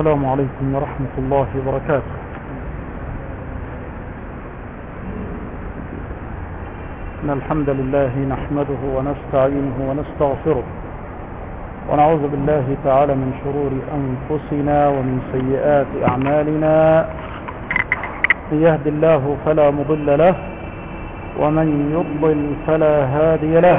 السلام عليكم ورحمة الله وبركاته. إن الحمد لله نحمده ونستعينه ونستغفره. ونعوذ بالله تعالى من شرور أنفسنا ومن سيئات أعمالنا. من يهد الله فلا مضل له ومن يضلل فلا هادي له.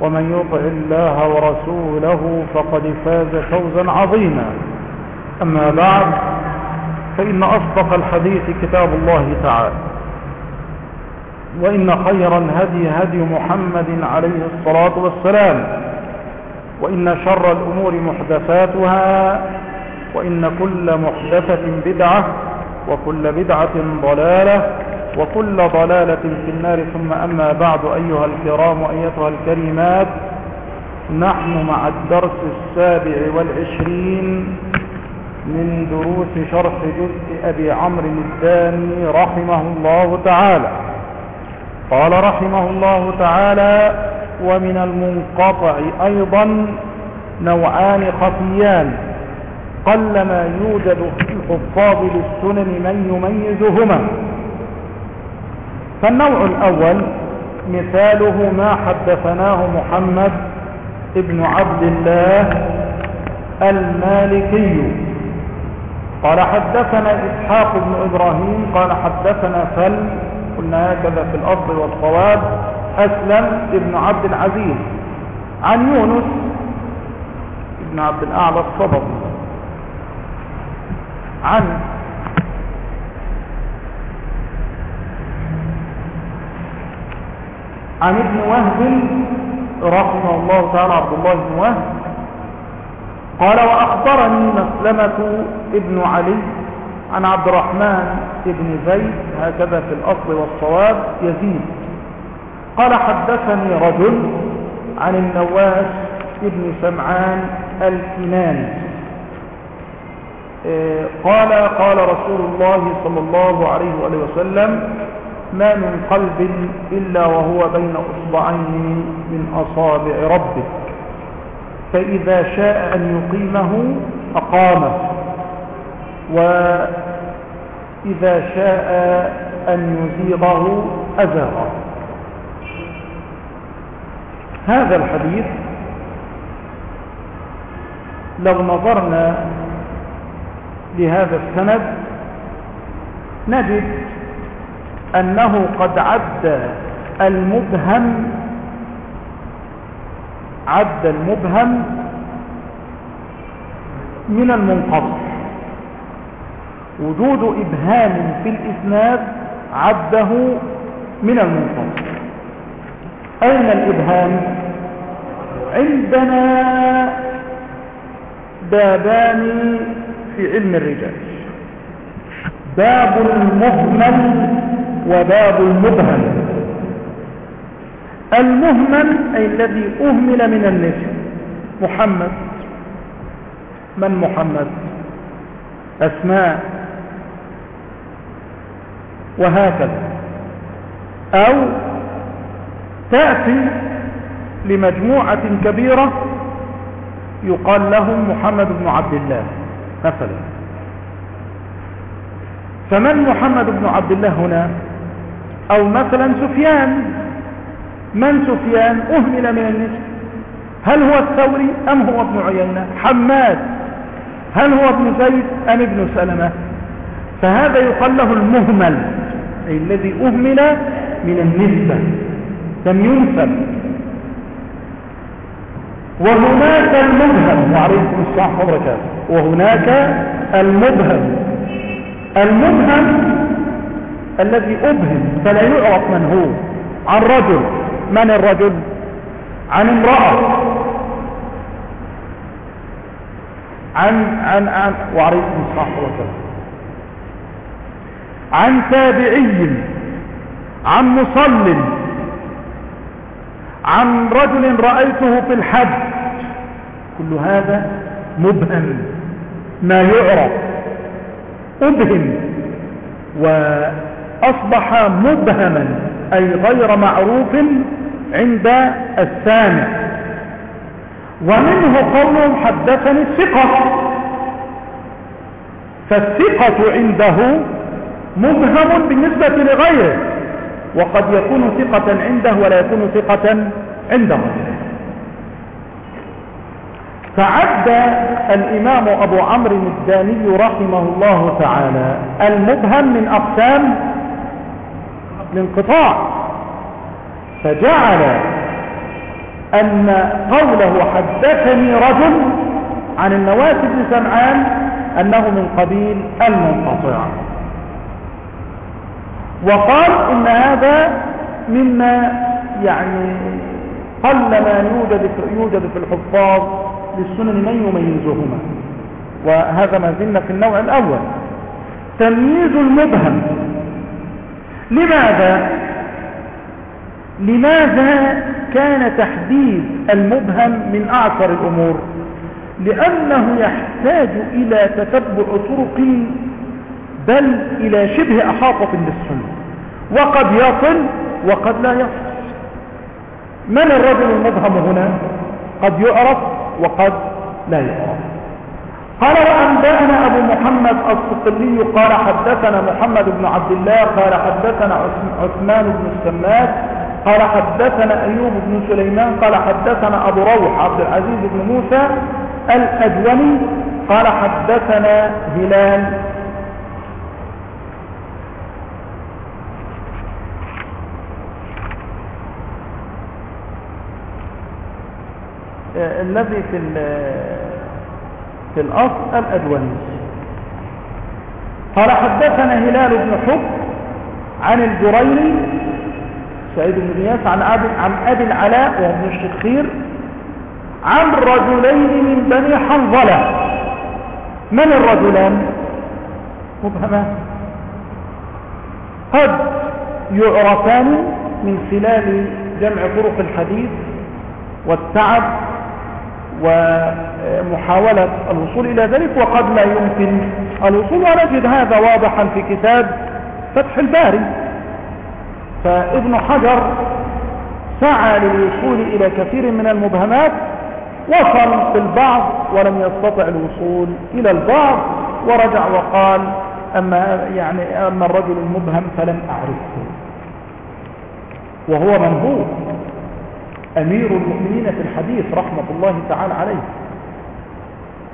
ومن يطع الله ورسوله فقد فاز فوزا عظيما. أما بعد فإن أصدق الحديث كتاب الله تعالى وإن خير الهدي هدي محمد عليه الصلاة والسلام وإن شر الأمور محدثاتها وإن كل محدثة بدعة وكل بدعة ضلالة وكل ضلالة في النار. ثم أما بعد أيها الكرام وأيتها الكريمات نحن مع الدرس السابع والعشرين من دروس شرح جزء أبي عمرو الداني رحمه الله تعالى. قال رحمه الله تعالى ومن المنقطع أيضا نوعان خفيان. قلما يوجد في الحفاظ للسنن من يميزهما. فالنوع الأول مثاله ما حدثناه محمد ابن عبد الله المالكي. قال حدثنا إسحاق بن إبراهيم قال حدثنا فل قلنا هكذا في الأصل والصواب أسلم ابن عبد العزيز. عن يونس ابن عبد الأعلى الصبر عن عن ابن وهب رحمه الله تعالى عبد الله بن وهب قال وأخبرني مسلمة ابن علي عن عبد الرحمن ابن زيد هكذا في الأصل والصواب يزيد قال حدثني رجل عن النواس ابن سمعان الكناني قال قال رسول الله صلى الله عليه وآله وسلم ما من قلب إلا وهو بين أصبعين من أصابع ربك. فإذا شاء أن يقيمه أقامه. وإذا شاء أن يزيغه أزاغه. هذا الحديث لو نظرنا لهذا السند نجد أنه قد عد المبهم عد المبهم من المنقطع. وجود إبهام في الإسناد عده من المنقطع. أين الإبهام؟ عندنا بابان في علم الرجال. باب المهمل وباب المبهم. المهمل أي الذي أهمل من النسب محمد. من محمد؟ أسماء. وهكذا. أو تأتي لمجموعة كبيرة يقال لهم محمد بن عبد الله مثلا. فمن محمد بن عبد الله هنا؟ أو مثلا سفيان. من سفيان؟ أهمل من النسب. هل هو الثوري أم هو ابن عيينة؟ حماد. هل هو ابن زيد أم ابن سلمة؟ فهذا يقال له المهمل أي الذي أهمل من النسبة لم ينسب. وهناك المبهم. وعليكم السلام وبركاته وهناك المبهم. المبهم الذي أبهم فلا يعرف من هو. عن رجل. من الرجل؟ عن امرأة. عن عن عن وعليكم السلام وبركاته. عن تابعي. عن مصل. عن رجل رأيته في الحج. كل هذا مبهم. ما يعرف. أبهم. وأصبح مبهما أي غير معروف عند السامع ومنه قولهم حدثني الثقة. فالثقة عنده مبهم بالنسبة لغيره وقد يكون ثقة عنده ولا يكون ثقة عنده. فعد الإمام أبو عمرو الداني رحمه الله تعالى المبهم من أقسام الانقطاع فجعل أن قوله حدثني رجل عن النواس بن سمعان أنه من قبيل المنقطع. وقال إن هذا مما يعني قل ما يوجد في, يوجد في الحفاظ للسنن من يميزهما. وهذا ما زلنا في النوع الأول. تمييز المبهم لماذا؟ لماذا كان تحديد المبهم من أعصر الأمور؟ لأنه يحتاج إلى تتبع طرق بل إلى شبه أحاطة بالسنة. وقد يصل وقد لا يصل. من الرجل المبهم هنا؟ قد يعرف وقد لا يعرف. قال وأنبأنا أبو محمد الصقلي قال حدثنا محمد بن عبد الله قال حدثنا عثمان بن السماك قال حدثنا أيوب بن سليمان قال حدثنا أبو روح عبد العزيز بن موسى الأدوني قال حدثنا هلال. الذي في في الأصل الأدوني. قال حدثنا هلال بن حب عن الجريري سعيد بن إياس عن أبي, عن أبي العلاء وهو ابن الشخير عن رجلين من بني حنظلة. من الرجلان؟ مبهمان قد يعرفان من خلال جمع طرق الحديث والتعب ومحاولة الوصول إلى ذلك وقد لا يمكن الوصول. ونجد هذا واضحا في كتاب فتح الباري. فابن حجر سعى للوصول إلى كثير من المبهمات وصل في البعض ولم يستطع الوصول إلى البعض ورجع وقال أما, يعني أما الرجل المبهم فلم أعرفه. وهو من هو أمير المؤمنين في الحديث رحمة الله تعالى عليه.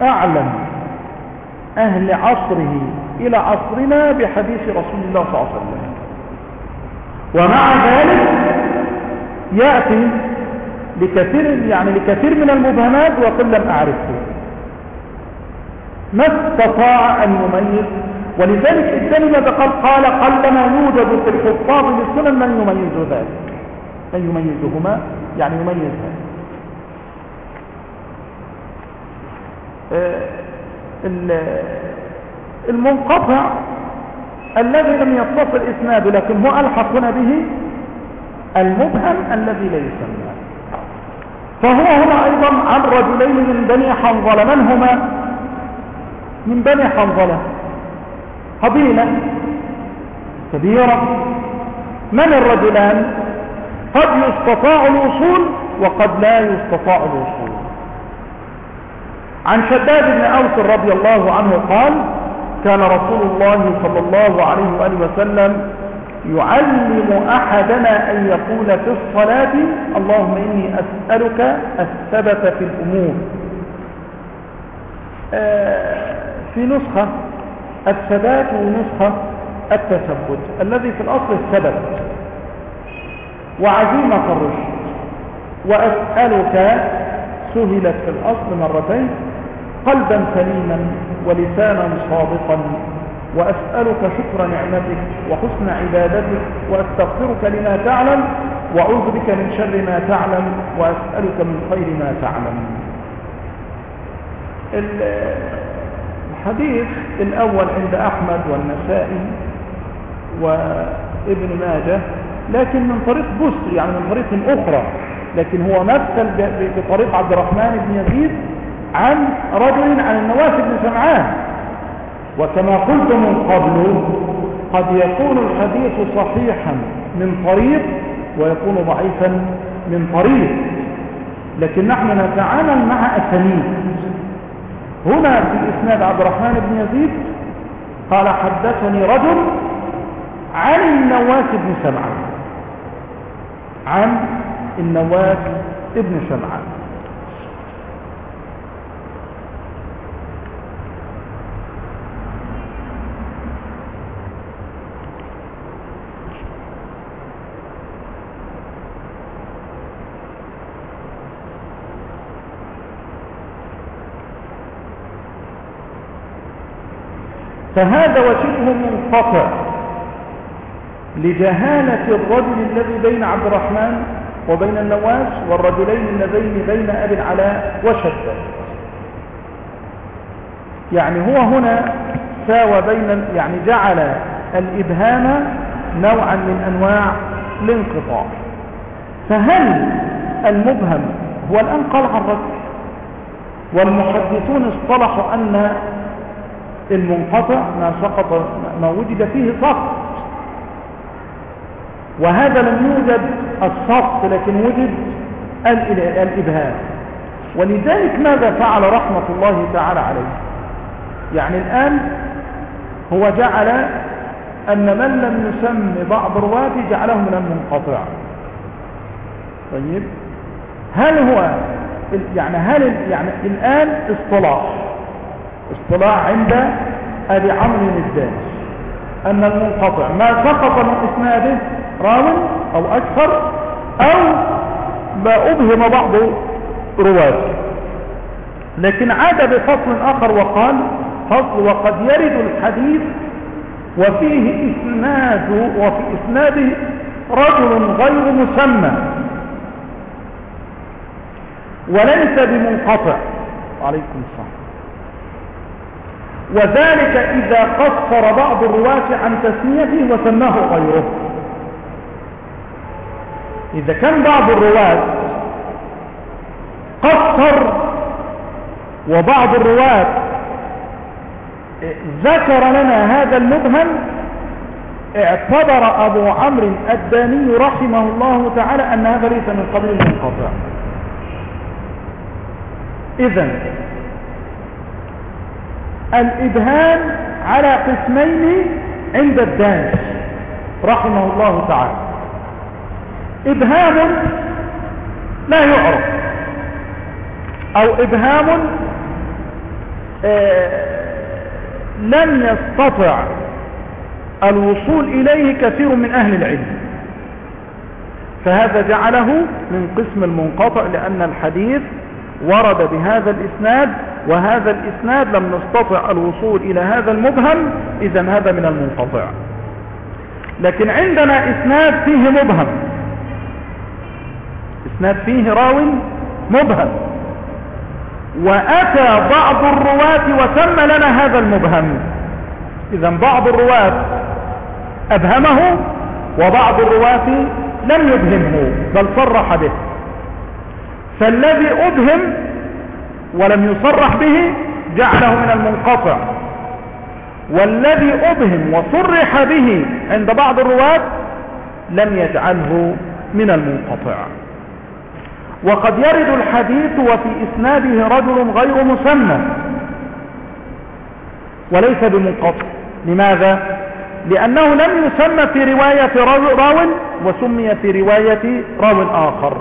أعلم أهل عصره إلى عصرنا بحديث رسول الله صلى الله عليه وسلم. ومع ذلك يأتي لكثير يعني لكثير من المبهمات وقل لم أعرفه ما استطاع أن يميز ولذلك الدليل قد قال قلما يوجد في الحفاظ للسنن من يميز ذلك؟ من يميزهما؟ يعني يميزها. آه، المنقطع الذي لم يتصل إسناده لكن هو الحقنا به المبهم الذي لا يسمى. فهو هنا أيضا عن رجلين من بني حنظلة. من هما؟ من بني حنظلة. قبيلة كبيرة. من الرجلان؟ قد يستطاع الوصول وقد لا يستطاع الوصول. عن شداد بن أوس رضي الله عنه قال كان رسول الله صلى الله عليه وآله وسلم يعلم أحدنا أن يقول في الصلاة اللهم إني أسألك الثبت في الأمور. آه، في نسخة الثبات ونسخة التثبت الذي في الأصل الثبت. وعزيمة الرشد. وأسألك سهلت في الأصل مرتين قلبا سليما ولسانا صادقا. وأسألك شكر نعمتك وحسن عبادتك وأستغفرك لما تعلم وأعوذ بك من شر ما تعلم وأسألك من خير ما تعلم. الحديث الأول عند أحمد والنسائي وابن ماجه لكن من طريق بسر يعني من طريق أخرى لكن هو مثل بطريق عبد الرحمن بن يزيد عن رجل عن النواس بن سمعان. وكما قلت من قبل قد يكون الحديث صحيحا من طريق ويكون ضعيفا من طريق. لكن نحن نتعامل مع أسانيد. هنا في إسناد عبد الرحمن بن يزيد قال حدثني رجل عن النواس بن سمعان. عن النواس بن سمعان. فهذا وشبه منقطع لجهالة الرجل الذي بين عبد الرحمن وبين النواس والرجلين اللذين بين أبي العلاء وشدة يعني هو هنا ساوى بين يعني جعل الإبهام نوعا من أنواع الانقطاع. فهل المبهم هو الآن قال عن رجل والمحدثون اصطلحوا أن المنقطع ما سقط ما وجد فيه سقط وهذا لم يوجد السقط لكن وجد الإبهام. ولذلك ماذا فعل رحمة الله تعالى عليه؟ يعني الآن هو جعل أن من لم يسم بعض رواته جعله من المنقطع. طيب هل هو يعني هل يعني الآن اصطلاح. اصطلاح عند أبي عمرو الداني أن المنقطع ما سقط من إسناده راو أو أكثر أو ما أبهم بعض رواته. لكن عاد بفصل آخر وقال فصل وقد يرد الحديث وفيه إسناد وفي إسناده رجل غير مسمى. وليس بمنقطع. عليكم السلام. وذلك إذا قصر بعض الرواة عن تسميته وسماه غيره. إذا كان بعض الرواة قصر وبعض الرواة ذكر لنا هذا المبهم اعتبر أبو عمرو الداني رحمه الله تعالى أن هذا ليس من قبل المنقطع. إذن الإبهام على قسمين عند الدانش رحمه الله تعالى. إبهام لا يعرف أو إبهام آه لم يستطع الوصول إليه كثير من أهل العلم. فهذا جعله من قسم المنقطع لأن الحديث ورد بهذا الإسناد وهذا الإسناد لم نستطع الوصول إلى هذا المبهم إذا هذا من المنقطع لكن عندنا إسناد فيه مبهم. إسناد فيه راو مبهم. وأتى بعض الرواة وسم لنا هذا المبهم. إذا بعض الرواة أبهمه وبعض الرواة لم يبهمه بل صرح به. فالذي أبهم ولم يصرح به جعله من المنقطع. والذي أبهم وصرح به عند بعض الرواة لم يجعله من المنقطع. وقد يرد الحديث وفي إسناده رجل غير مسمى وليس بمنقطع. لماذا؟ لأنه لم يسمى في رواية راو وسمي في رواية راو آخر.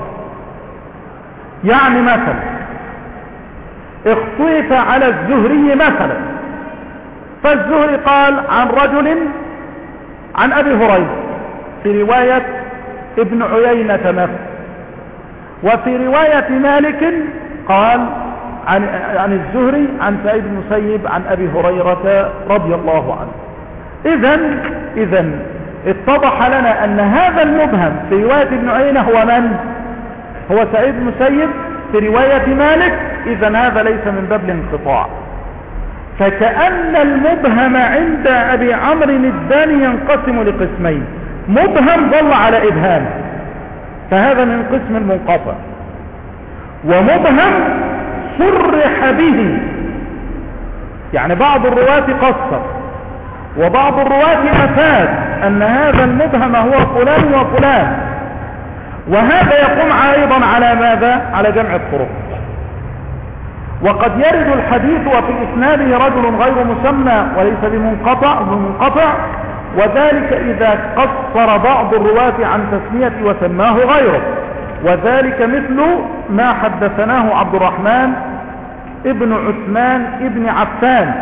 يعني مثلا اختلف على الزهري مثلا فالزهري قال عن رجل عن أبي هريرة في رواية ابن عيينة نفسه وفي رواية مالك قال عن, عن الزهري عن سعيد المسيب عن أبي هريرة رضي الله عنه إذا إذا اتضح لنا أن هذا المبهم في رواية ابن عيينة هو من؟ هو سعيد المسيب في رواية مالك إذا هذا ليس من باب الانقطاع. فكأن المبهم عند أبي عمرو الداني ينقسم لقسمين. مبهم ظل على إبهام فهذا من قسم المنقطع. ومبهم صرح به. يعني بعض الرواة قصر وبعض الرواة أفاد أن هذا المبهم هو فلان وفلان. وهذا يقوم عائضا على ماذا؟ على جمع الطرق. وقد يرد الحديث وفي إسناده رجل غير مسمى وليس بمنقطع بمنقطع وذلك إذا قصر بعض الرواة عن تسمية وسماه غيره. وذلك مثل ما حدثناه عبد الرحمن ابن عثمان ابن عفان.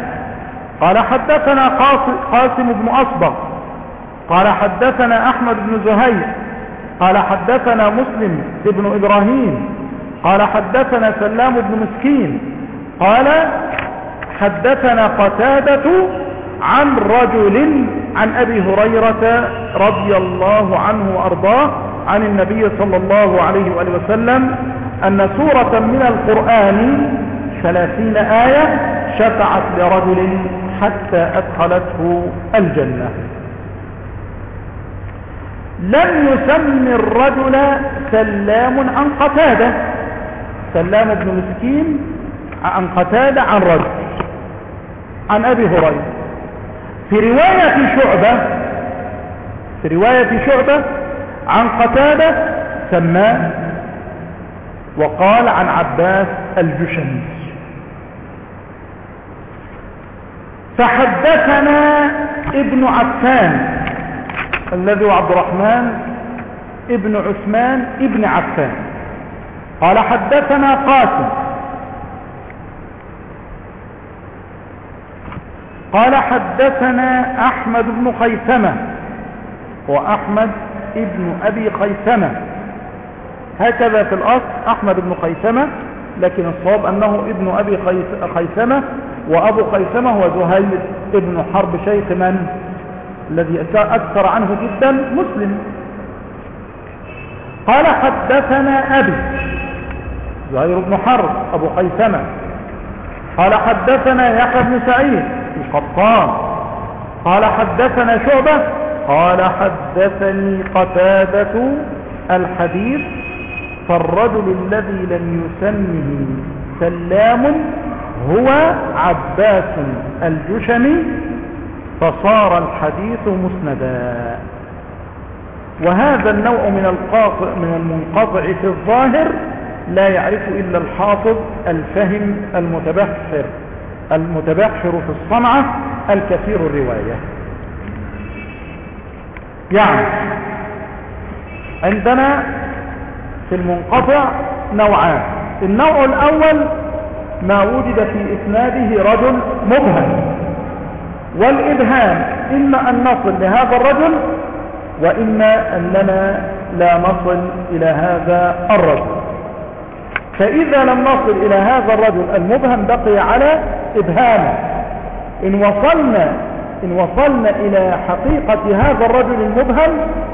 قال حدثنا قاسم بن أصبغ. قال حدثنا أحمد بن زهير. قال حدثنا مسلم ابن إبراهيم قال حدثنا سلام بن مسكين قال حدثنا قتادة عن رجل عن أبي هريرة رضي الله عنه وأرضاه عن النبي صلى الله عليه وآله وسلم أن سورة من القرآن ثلاثين آية شفعت لرجل حتى أدخلته الجنة. لم يسم الرجل سلام عن قتادة. سلام بن مسكين عن قتادة عن رجل عن أبي هريرة. في رواية شعبة في رواية شعبة عن قتادة سماه وقال عن عباس الجشني. فحدثنا ابن عفان الذي هو عبد الرحمن ابن عثمان ابن عفان. قال حدثنا قاسم. قال حدثنا أحمد بن خيثمة. وأحمد ابن أبي خيثمة. هكذا في الأصل أحمد بن خيثمة لكن الصواب أنه ابن أبي خيثمة وأبو خيثمة هو زهير ابن حرب شيخ من الذي أكثر عنه جدا مسلم. قال حدثنا أبي زهير بن حرب أبو خيثمة. قال حدثنا يحيى بن سعيد القطان. قال حدثنا شعبة. قال حدثني قتادة الحديث فالرجل الذي لم يسمه سلام هو عباس الجشمي. فصار الحديث مسندا. وهذا النوع من القاطع من المنقطع في الظاهر لا يعرف إلا الحافظ الفهم المتبحر المتبحر في الصنعة الكثير الرواية. يعني عندنا في المنقطع نوعان. النوع الأول ما وجد في إسناده رجل مبهم. والإبهام. إما أن نصل لهذا الرجل وإما أننا لا نصل إلى هذا الرجل. فإذا لم نصل إلى هذا الرجل المبهم بقي على إبهامه إن وصلنا إن وصلنا إلى حقيقة هذا الرجل المبهم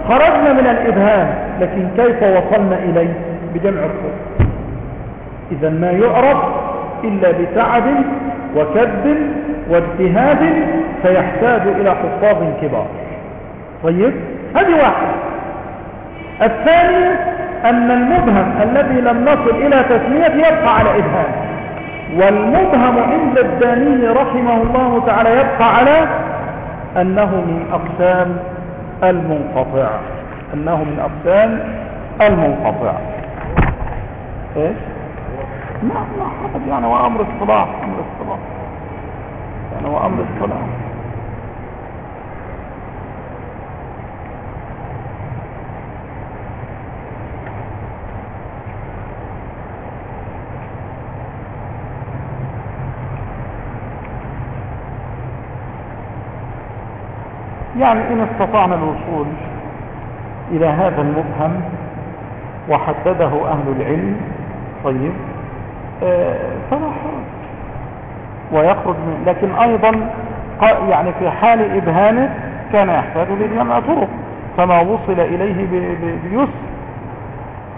خرجنا من الإبهام. لكن كيف وصلنا إليه؟ بجمع الصوت إذا ما يعرف إلا بتعب وكذب واجتهاد فيحتاج إلى حفاظ كبار. طيب هذه واحدة. الثاني أن المبهم الذي لم نصل إلى تسمية يبقى على إبهام. والمبهم عند الداني رحمه الله تعالى يبقى على أنه من أقسام المنقطع أنه من أقسام المنقطع إيش؟ ما ما يعني هو أمر الصلاح أمر الصلاح يعني هو أمر الصلاح يعني إن استطعنا الوصول إلى هذا المبهم وحدده أهل العلم طيب. حرج ويخرج من لكن أيضا يعني في حال إبهامه كان يحتاج لجمع طرق فما وصل إليه بيسر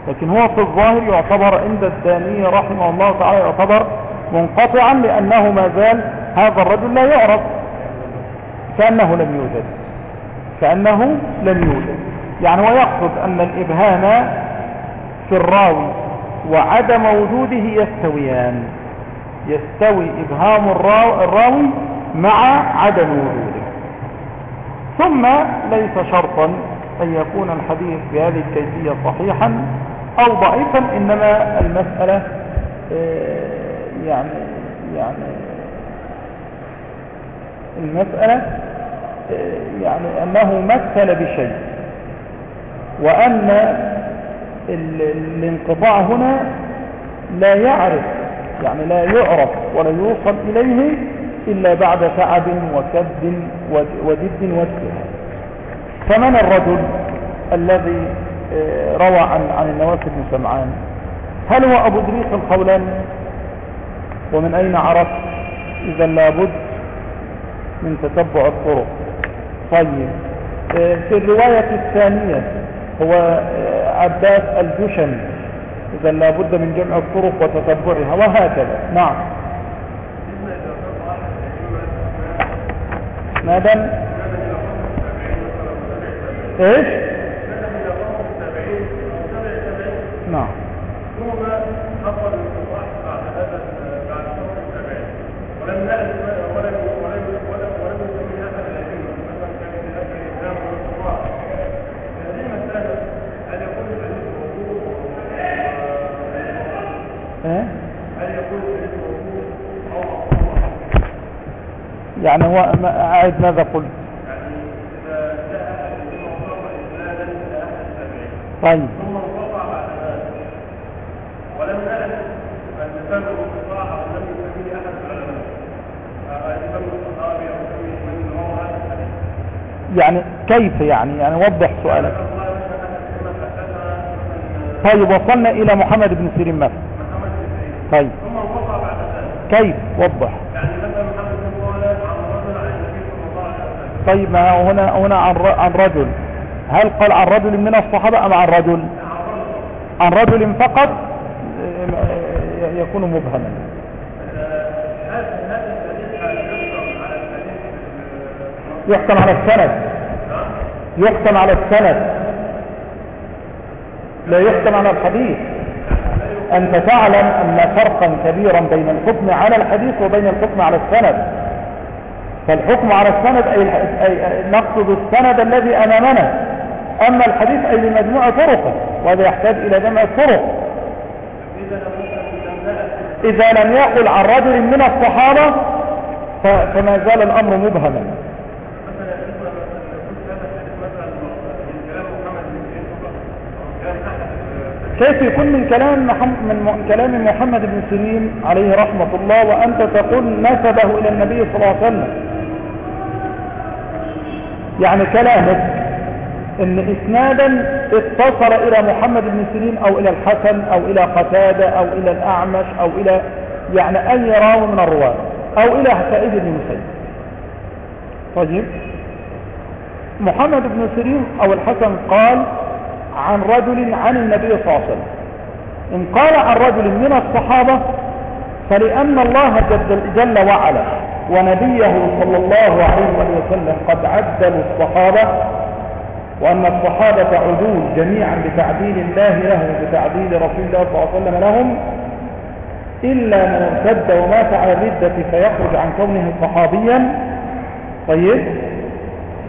لكن هو في الظاهر يعتبر عند الداني رحمه الله تعالى يعتبر منقطعا لأنه ما زال هذا الرجل لا يعرف. كأنه لم يوجد. كأنه لم يوجد. يعني ويقصد أن الإبهام في الراوي وعدم وجوده يستويان. يستوي إبهام الراوي مع عدم وجوده. ثم ليس شرطا أن يكون الحديث بهذه الكيفية صحيحا أو ضعيفا إنما المسألة آه، يعني يعني المسألة آه، يعني أنه مثل بشيء وأن الانقطاع هنا لا يعرف يعني لا يعرف ولا يوصل إليه إلا بعد تعب وكد ودد واجتهاد فمن الرجل الذي آه، روى عن عن النواس بن سمعان؟ هل هو أبو دريق الخولاني ومن أين عرف؟ إذا لابد من تتبع الطرق. طيب آه، في الرواية الثانية هو آه، عباس الجشمي إذا لابد من جمع الطرق وتتبعها وهكذا. نعم. ماذا؟ إيش؟ نعم. ثم حصل بعد هذا بعد ولم نأت ولم ولم ولم ولم يسمي احد الائمه مثلا كان هناك الامام والقضاء هذه المساله هل يكون الحديث موضوع هل يكون الحديث موضوع أو يعني هو أعد ماذا قلت طيب ثم انقطع بعد ذلك ولم نعرف ان سبب انقطاعه لم يسميه احد العلماء سبب الصحابي أو سبب من هو هذا الحديث. يعني كيف يعني؟ يعني وضح سؤالك. طيب وصلنا إلى محمد بن سيرين مثلا. طيب. كيف؟ وضح. طيب ما هنا هنا عن رجل. هل قال عن رجل من الصحابة أم عن رجل؟ عن رجل فقط؟ يكون مبهما. يحكم على السند. يحكم على السند. لا يحكم على الحديث. أنت تعلم أن فرقا كبيرا بين الحكم على الحديث وبين الحكم على السند. فالحكم على السند أي نقصد السند الذي أمامنا. أما الحديث أي لمجموع طرقه وهذا يحتاج إلى جمع الطرق. إذا لم يقل عن رجل من الصحابة فما زال الأمر مبهما. كيف يكون من كلام من كلام محمد بن سيرين عليه رحمة الله وأنت تقول نسبه إلى النبي صلى الله عليه وسلم؟ يعني كلامك إن إسنادا اتصل إلى محمد بن سيرين أو إلى الحسن أو إلى قتادة أو إلى الأعمش أو إلى يعني أي راوي من الرواة أو إلى سعيد بن مسيب. طيب. محمد بن سيرين أو الحسن قال عن رجل عن النبي صلى الله عليه وسلم. إن قال عن رجل من الصحابة فلأن الله جل, جل وعلا ونبيه صلى الله عليه وسلم قد عدلوا الصحابة وأن الصحابة عدول جميعا بتعديل الله لهم بتعديل رسول الله صلى الله عليه وسلم لهم إلا من ارتد ومات على الردة فيخرج عن كونه صحابيا. طيب؟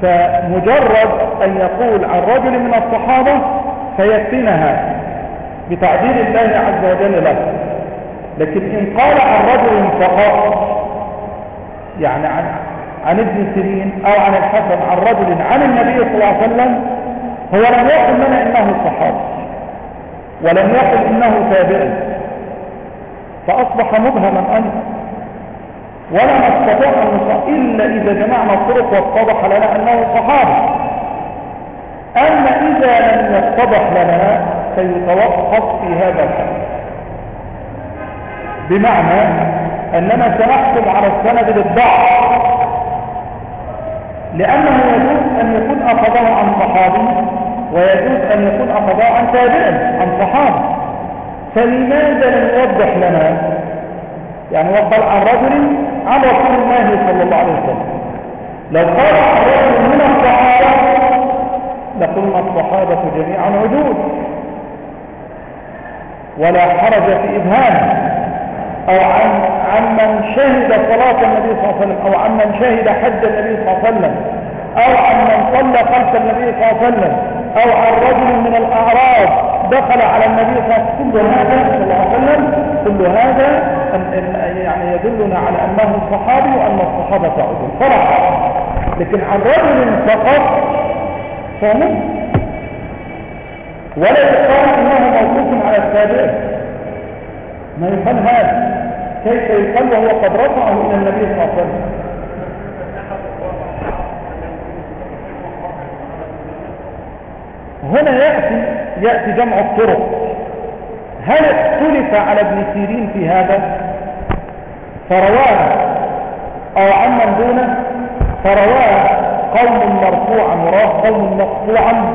فمجرد أن يقول عن رجل من الصحابة فيكفينا بتعديل الله عز وجل له. لكن إن قال عن رجل فقط يعني عن عن ابن سيرين أو عن الحسن عن رجل عن النبي صلى الله عليه وسلم هو لم يقل لنا إنه صحابي ولم يقل إنه تابعي فأصبح مبهما أيضا ولا نستطيع أن نصح إلا إذا جمعنا الطرق واتضح لنا أنه صحابي. أما إذا لم يتضح لنا سيتوقف في هذا الحال بمعنى أننا سنحكم على السند بالضعف لأنه يجوز أن يكون أخذه عن صحابي ويجوز أن يكون أخذه عن تابع عن صحابي. فلماذا لم يوضح لنا؟ يعني وقال عن رجل عن رسول الله صلى الله عليه وسلم. لو قال رجل من الصحابة لقلنا الصحابة جميعا عدود ولا حرج في إبهامه أو عن عن من شهد صلاة النبي صلى الله عليه وسلم أو عن من شهد حج النبي صلى الله عليه وسلم أو عن من صلى خلف النبي صلى الله عليه وسلم أو عن رجل من الأعراب دخل على النبي صلى الله عليه وسلم كل هذا يعني يدلنا على أنه صحابي وأن الصحابة عدل فرح لكن عن رجل فقط فهم ولا يقال إنه موقوف على التابع. ما يقال هذا. كيف يقال وهو قد رفعه إلى النبي صلى الله عليه وسلم؟ هنا يأتي يأتي جمع الطرق. هل اختلف على ابن سيرين في هذا؟ فرواه أو عمن دونه؟ فرواه قوم مرفوعا وراه قوم مقطوعا.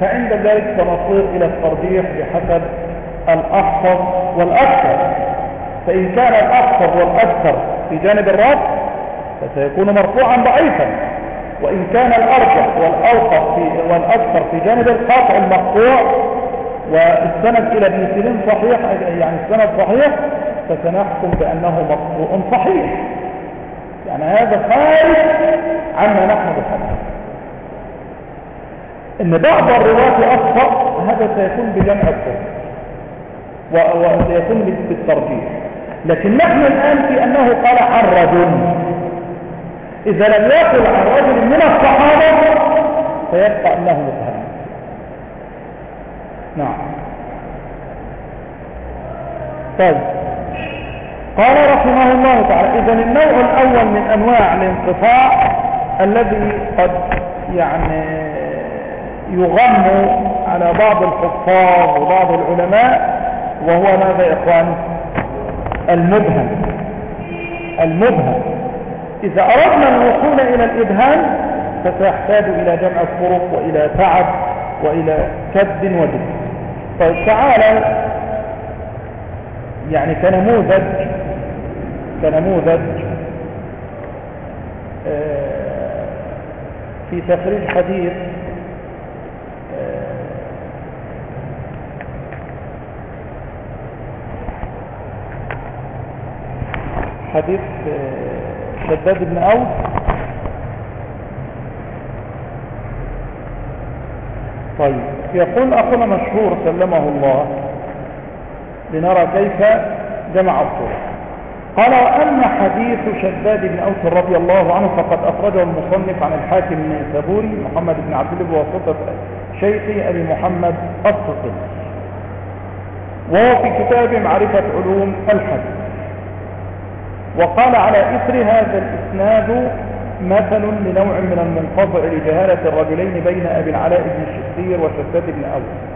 فعند ذلك سنصير إلى الترجيح بحسب الأحفظ والأكثر. فإن كان الأحفظ والأكثر في جانب الرب فسيكون مرفوعا ضعيفا. وإن كان الأرجح والأوقف في والأكثر في جانب القاطع المقطوع والسند إلى ابن سيرين صحيح يعني السند صحيح فسنحكم بأنه مقطوع صحيح. يعني هذا خارج عما نحن بحث إن بعض الرواة اخطأ هذا سيكون بجمع الطرق وسيكون بالترجيح. لكن نحن الآن في أنه قال عن رجل. إذا لم يقل عن رجل من الصحابة فيبقى أنه مفهم نعم. طيب. قال رحمه الله تعالى إذا النوع الأول من أنواع الانقطاع الذي قد يعني يغم على بعض الحفاظ وبعض العلماء وهو ماذا يا إخوان؟ المبهم. المبهم. إذا أردنا الوصول إلى الإبهام فسيحتاج إلى جمع الطرق وإلى تعب وإلى كد وجد. طيب تعالى يعني كنموذج كنموذج آه، في تخريج حديث آه، حديث آه، شداد بن أوس. طيب. يقول أخونا مشهور سلمه الله لنرى كيف جمع الطرق قال وأما حديث شداد بن أوس رضي الله عنه فقد أخرجه المصنف عن الحاكم النيسابوري محمد بن عبد الله بواسطة شيخي أبي محمد الصقل وهو في كتاب معرفة علوم الحديث. وقال على إثر هذا الإسناد مثل لنوع من المنقطع لجهالة الرجلين بين أبي العلاء بن الشخير وشداد بن أوس.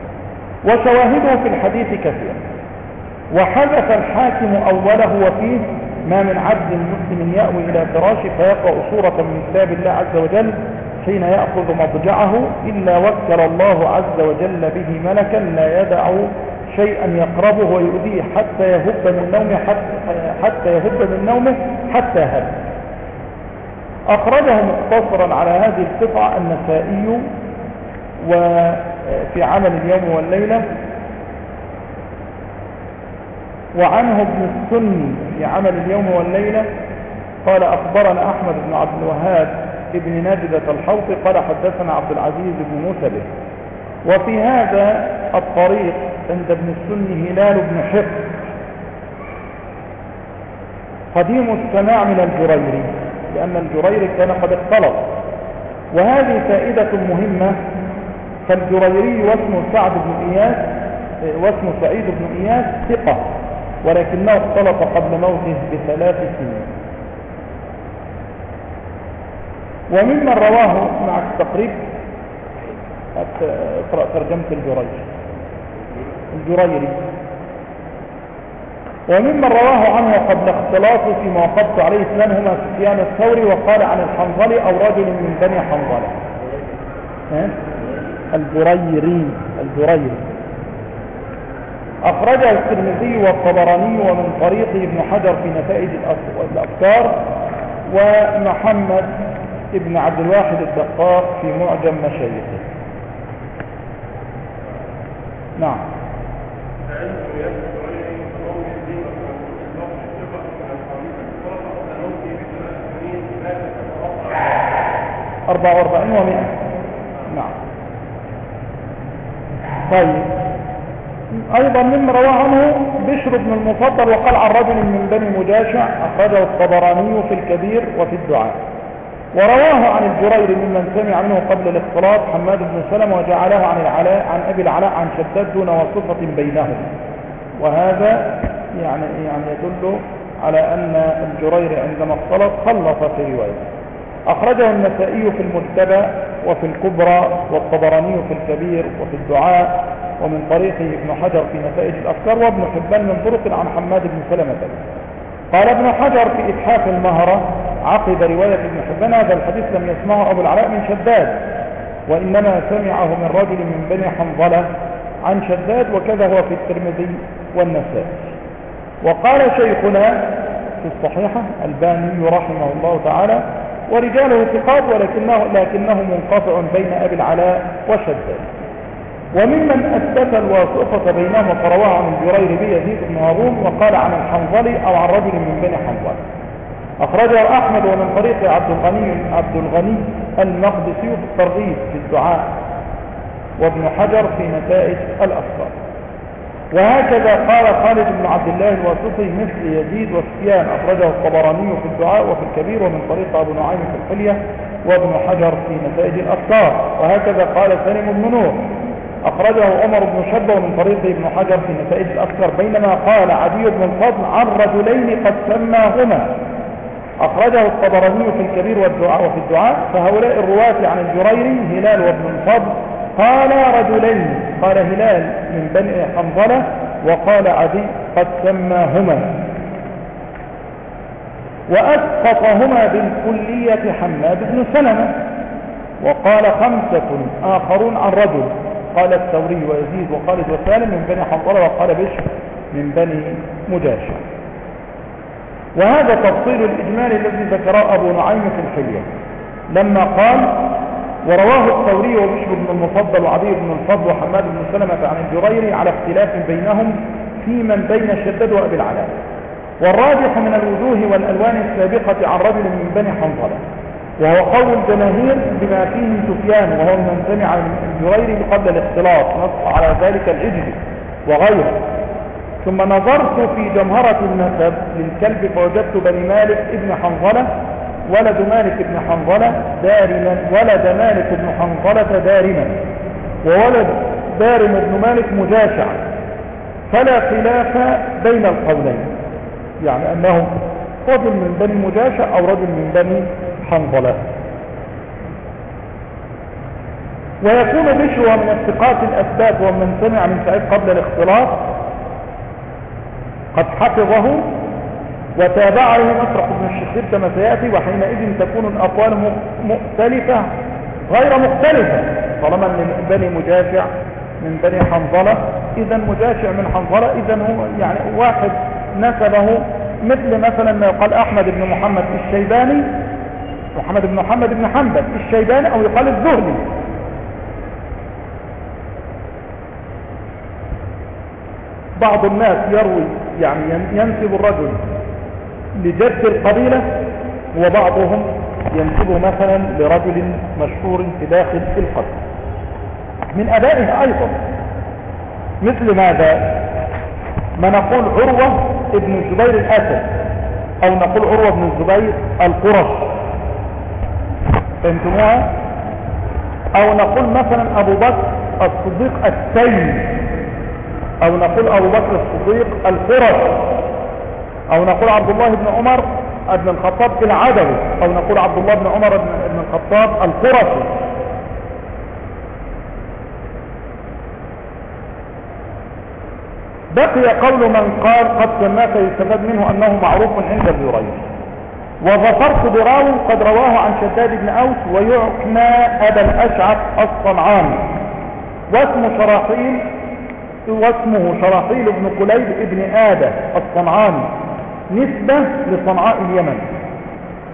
وشواهده في الحديث كثيرة وحذف الحاكم أوله وفيه ما من عبد مسلم يأوي إلى فراشه فيقرأ سورة من كتاب الله عز وجل حين يأخذ مضجعه إلا وكل الله عز وجل به ملكا لا يدع شيئا يقربه ويؤذيه حتى يهب من نومه حتى, حتى يهب من نومه حتى هب. أخرجه مقتصرا على هذه القطعة النسائي وفي عمل اليوم والليلة وعنه ابن السني في عمل اليوم والليلة قال أخبرنا أحمد بن عبد الوهاب ابن نجدة الحوط قال حدثنا عبد العزيز بن موسى به. وفي هذا الطريق عند ابن السني هلال بن حفظ قديم السماع من الجريري. لأن الجريري كان قد اختلط. وهذه فائدة مهمة. فالجريري واسمه سعد بن إياس واسمه سعيد بن إياس ثقة ولكنه اختلط قبل موته بثلاث سنين. وممن رواه معك تقريب اقرأ ترجمة الجريري الجريري. وممن رواه عنه قبل اختلاطه فيما وقفت عليه اثنان هما سفيان الثوري وقال عن الحنظلي أو رجل من بني حنظلة. الجريري الجريري أخرجه الترمذي والطبراني ومن طريق ابن حجر في نتائج الأفكار ومحمد ابن عبد الواحد الدقاق في معجم مشايخه. نعم. أربعة وأربعين ومئة. نعم. طيب. أيضا مما رواه عنه بشر بن المفضل وقال عن رجل من بني مجاشع أخرجه الطبراني في الكبير وفي الدعاء. ورواه عن الجرير ممن سمع منه قبل الاختلاط حماد بن سلم وجعله عن العلاء عن أبي العلاء عن شداد دون وصفة بينهم. وهذا يعني يعني يدل على أن الجرير عندما اختلط خلص في روايته. أخرجه النسائي في المجتبى وفي الكبرى والطبراني في الكبير وفي الدعاء ومن طريقه ابن حجر في نتائج الأفكار وابن حبان من طرق عن حماد بن سلمة. قال ابن حجر في إتحاف المهرة عقب رواية ابن حبان هذا الحديث لم يسمعه أبو العلاء من شداد وإنما سمعه من رجل من بني حنظلة عن شداد وكذا هو في الترمذي والنسائي. وقال شيخنا في الصحيحة الباني رحمه الله تعالى ورجاله ثقات ولكنه لكنه منقطع بين أبي العلاء وشداد وممن أثبت الواسطة بينهما فرواه عن الجرير بيزيد بن هارون وقال عن الحنظلي أو عن رجل من بني حنظل. أخرجه أحمد ومن طريق عبد الغني عبد الغني المقدسي في الترغيب في الدعاء. وابن حجر في نتائج الأفكار وهكذا قال خالد بن عبد الله الواسطي مثل يزيد وسفيان أخرجه الطبراني في الدعاء وفي الكبير ومن طريق أبو نعيم في الحلية وابن حجر في نتائج الأفكار وهكذا قال سلم بن نور أخرجه عمر بن شبة ومن طريق ابن حجر في نتائج الأفكار بينما قال عدي بن الفضل عن رجلين قد سماهما. أخرجه الطبراني في الكبير والدعاء وفي الدعاء. فهؤلاء الرواة عن الجريري هلال وابن الفضل قال رجلين قال هلال من بني حنظلة وقال عدي قد سماهما. وأسقطهما بالكلية حماد بن سلمة. وقال خمسة آخرون عن رجل قال الثوري ويزيد وخالد وسالم من بني حنظلة وقال بشر من بني مجاشع وهذا تفصيل الإجمال الذي ذكره أبو نعيم في الحلية. لما قال ورواه الثوري وبشر بن المفضل وعبي بن الفضل وحماد بن سلمة عن الجريري على اختلاف بينهم في من بين الشداد وأبي العلاء. والراجح من الوجوه والألوان السابقة عن رجل من بني حنظلة. وهو قول الجماهير بما فيه سفيان وهو من سمع الجريري قبل الاختلاط نص على ذلك العجل وغيره. ثم نظرت في جمهرة النسب للكلب فوجدت بني مالك ابن حنظلة ولد مالك ابن حنظلة دارما ولد مالك ابن حنظلة دارما. وولد دارم ابن مالك مجاشع فلا خلاف بين القولين. يعني أنه رجل من بني مجاشع أو رجل من بني حنظلة. ويكون بشوى من الثقات الأسباب ومن سمع من سعيد قبل الاختلاط. قد حفظه وتابعه مسرح بن الشخير كما سيأتي وحينئذ تكون الأقوال مختلفة غير مختلفة. طالما من بني مجاشع من بني حنظلة. إذا مجاشع من حنظلة إذا هو يعني واحد نسبه مثل مثلا ما يقال أحمد بن محمد الشيباني محمد بن محمد بن حنبل الشيباني أو يقال الزهلي بعض الناس يروي يعني ينسب الرجل لجد القبيلة وبعضهم ينسبه مثلا لرجل مشهور في داخل القبيلة من أبائه أيضا. مثل ماذا؟ ما نقول عروة ابن الزبير الأسد أو نقول عروة بن الزبير القرش. فهمتموها؟ أو نقول مثلا أبو بكر الصديق التيمي أو نقول أبو بكر الصديق القرش. أو نقول عبد الله بن عمر ابن الخطاب العدوي أو نقول عبد الله بن عمر بن الخطاب القرشي. بقي قول من قال قد سماك يستفاد منه أنه معروف عند الزرير وظفرت براو قد رواه عن شداد بن أوس ويعكنى أبا الأشعث الصنعاني. واسم شراحيل واسمه شراحيل بن قليب ابن آدة الصنعاني. نسبة لصنعاء اليمن.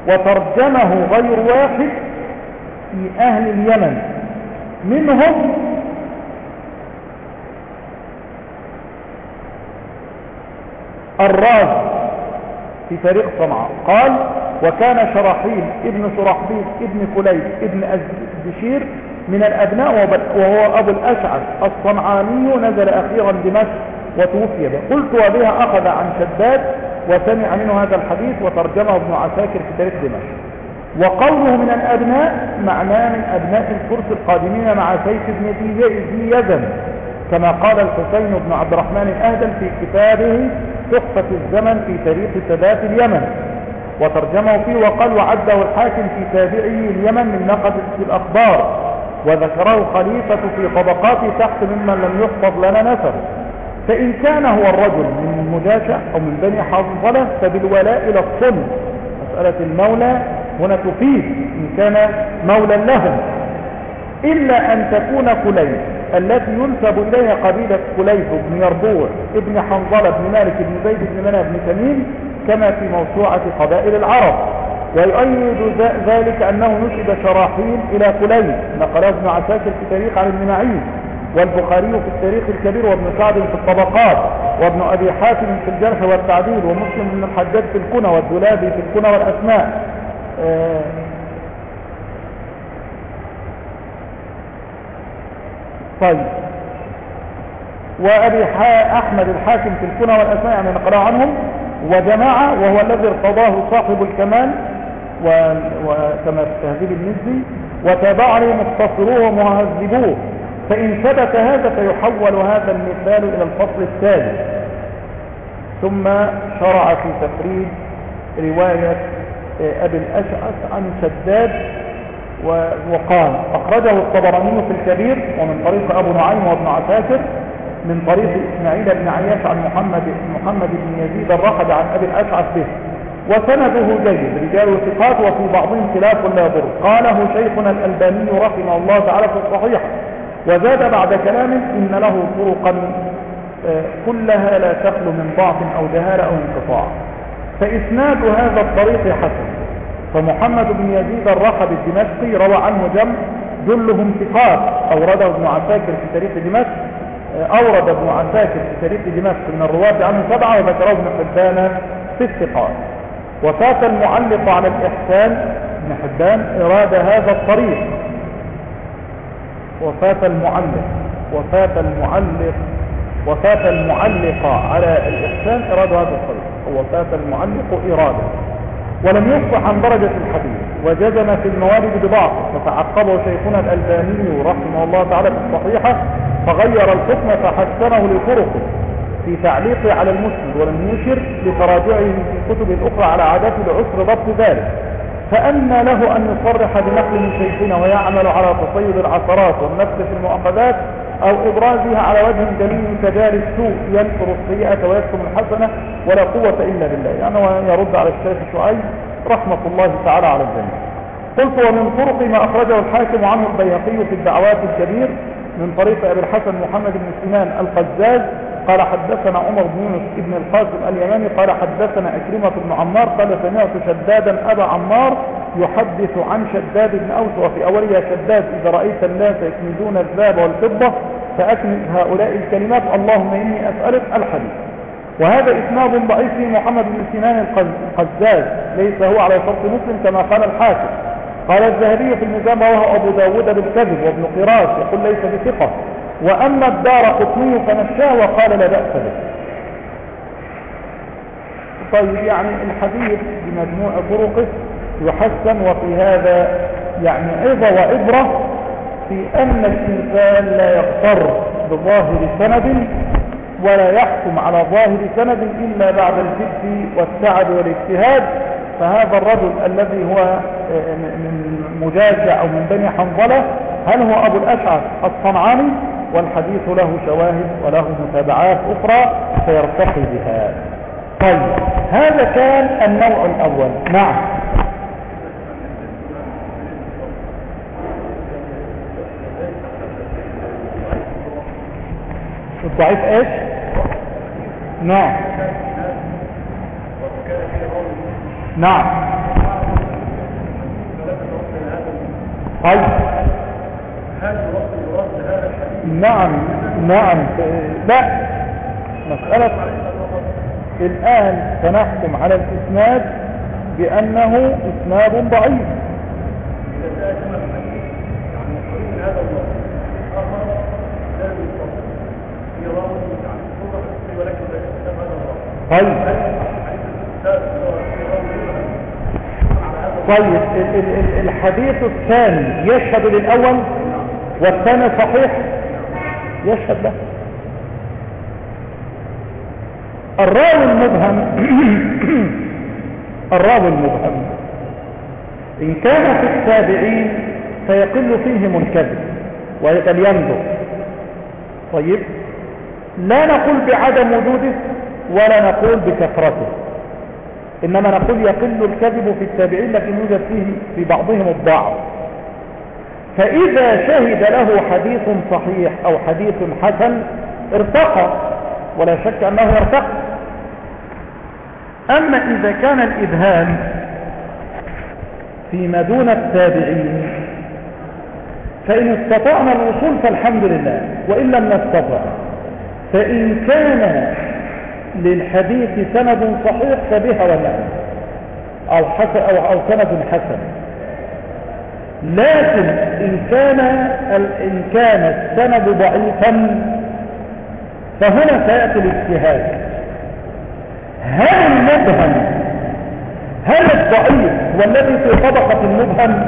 وترجمه غير واحد في أهل اليمن. منهم الراز في فريق صنعاء. قال وكان شراحيل ابن شراحبيل ابن كليب ابن الزشير من الأبناء وهو أبو الأشعث الصنعاني نزل أخيرا دمشق وتوفي قلت وبها أخذ عن شداد وسمع منه هذا الحديث وترجمه ابن عساكر في تاريخ دمشق. وقوله من الأبناء معناه من أبناء الفرس القادمين مع سيف بن ذي يزن كما قال الحسين بن عبد الرحمن الأهدل في كتابه تحفة الزمن في تاريخ سادات اليمن. وترجمه فيه وقال وعده الحاكم في تابعي اليمن من نقد الأخبار وذكره خليفة في طبقاته تحت ممن لم يحفظ لنا نسب فإن كان هو الرجل من المجاشع أو من بني حنظلة فبالولاء إلى الصن مسألة المولى هنا تفيد إن كان مولى لهم. إلا أن تكون كليب التي ينسب إليها قبيلة كليب بن يربوع ابن حنظلة بن مالك بن زيد بن منى بن تميم كما في موسوعة قبائل العرب. ويؤيد ذلك أنه نسب شراحيل إلى كليب. نقله ابن عساكر في تاريخ عن ابن معين. والبخاري في التاريخ الكبير وابن سعد في الطبقات وابن أبي حاتم في الجرح والتعديل ومسلم بن الحجاج في الكنى والدولابي في الكنى والأسماء. آه طيب. وأبي أحمد الحاكم في الكنى والأسماء يعني نقرأ عنهم. وجماعة وهو الذي ارتضاه صاحب الكمال وكما في تهذيب النزي وتابع مختصروه ومهذبوه. فإن ثبت هذا فيحول هذا المثال إلى الفصل الثالث ثم شرع في تفريد رواية أبي الأشعث عن شداد وقال أخرجه الطبراني في الكبير ومن طريق أبو نعيم وابن عساكر من طريق إسماعيل بن عياش عن محمد محمد بن يزيد الرقد عن أبي الأشعث به. وسنده جيد رجال ثقات وفي بعضهم خلاف لا يضر قاله شيخنا الألباني رحمه الله تعالى في الصحيح وزاد بعد كلامه إن له طرقا كلها لا تخلو من ضعف أو جهالة أو انقطاع. فإسناد هذا الطريق حسن. فمحمد بن يزيد الرحب الدمشقي روى عنه جمع جلهم ثقات أورده ابن عساكر في تاريخ دمشق أورد ابن عساكر في تاريخ دمشق من الرواة عنه سبعة وذكره ابن حبان في الثقات. وفات المعلق على الإحسان ابن حبان إراد هذا الطريق. وفات المعلق وفات المعلق وفات المعلق على الإحسان إراد هذا الطريق وفات المعلق إرادة. ولم يصح عن درجة الحديث. وجزم في الموارد بضعف. فتعقبه شيخنا الألباني رحمه الله تعالى في الصحيحة فغير الحكم فحسنه لطرقه. في تعليقه على المسند ولم يشر لتراجعه في الكتب الأخرى على عادات العسر ضبط ذلك. فأن له أن يصرح بنقل من شيخنا ويعمل على تصيد العثرات والنفس في المؤاخذات أو إبرازها على وجه دليل كجار السوء ينصر السيئة ويكتم الحسنة ولا قوة إلا بالله. يعني يرد على الشيخ شعيب رحمة الله تعالى على الجميع. قلت ومن طرق ما أخرجه الحاكم عنه البيهقي في الدعوات الكبير من طريق أبي الحسن محمد بن سنان القزاز قال حدثنا عمر بن يونس بن القاسم اليماني قال حدثنا أكرمة بن عمار قال سمعت شدادا أبا عمار يحدث عن شداد بن أوس وفي أولها شداد إذا رأيت الناس يكنزون الذهب والفضة فأكنز هؤلاء الكلمات اللهم إني أسألك الحديث. وهذا إسناد ضعيف محمد بن سنان القزاز ليس هو على شرط مسلم كما قال الحاكم. قال الذهبي في الميزان وهو أبو داود بالكذب وابن قراش يقول ليس بثقة. وأما الدار قطني فنشاه وقال لا بأس به. طيب يعني الحديث بمجموع طرقه يحسن وفي هذا يعني عظة وعبرة في أن الإنسان لا يغتر بظاهر سند ولا يحكم على ظاهر سند إلا بعد الجد والسعد والاجتهاد. فهذا الرجل الذي هو من مجازع أو من بني حنظلة هل هو أبو الأشعث الصنعاني؟ والحديث له شواهد وله متابعات أخرى فيرتقي بها. طيب هذا كان النوع الأول. نعم. الضعيف إيش؟ نعم. نعم. طيب. نعم نعم. لا مسألة الآن سنحكم على الإسناد بأنه إسناد ضعيف. طيب. طيب الحديث الثاني يشهد للأول والثاني صحيح؟ يشهد له. الراوي المبهم الراوي المبهم إن كان في التابعين فيقل فيهم الكذب ويقل ينظر طيب لا نقول بعدم وجوده ولا نقول بكثرته. إنما نقول يقل الكذب في التابعين لكن يوجد فيه في بعضهم الضعف. فإذا شهد له حديث صحيح أو حديث حسن ارتقى ولا شك أنه يرتقى أما إذا كان الإبهام فيما دون التابعين فإن استطعنا الوصول فالحمد لله وإن لم نستطع فإن كان للحديث سند صحيح فبها ولا. أو, حسن أو, أو سند حسن. لكن إن كان, إن كان السند ضعيفا فهنا سيأتي الاجتهاد. هل المبهم هل الضعيف والذي في طبقة المبهم؟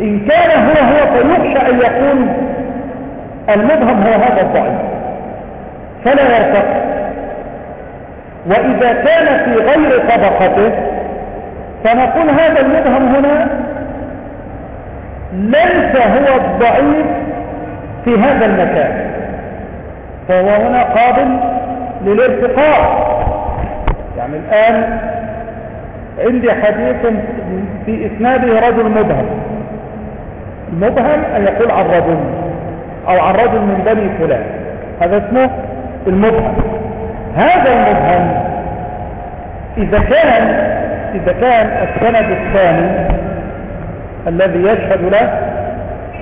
إن كان هو هو فيخشى أن يكون المبهم هو هذا الضعيف فلا يرتقي. وإذا كان في غير طبقته فنقول هذا المبهم هنا ليس هو الضعيف في هذا المكان. فهو هنا قابل للارتقاء. يعني الآن عندي حديث في إسناده رجل مبهم. المبهم أن يقول عن رجل أو عن رجل من بني فلان. هذا اسمه المبهم. هذا المبهم إذا كان إذا كان السند الثاني الذي يشهد له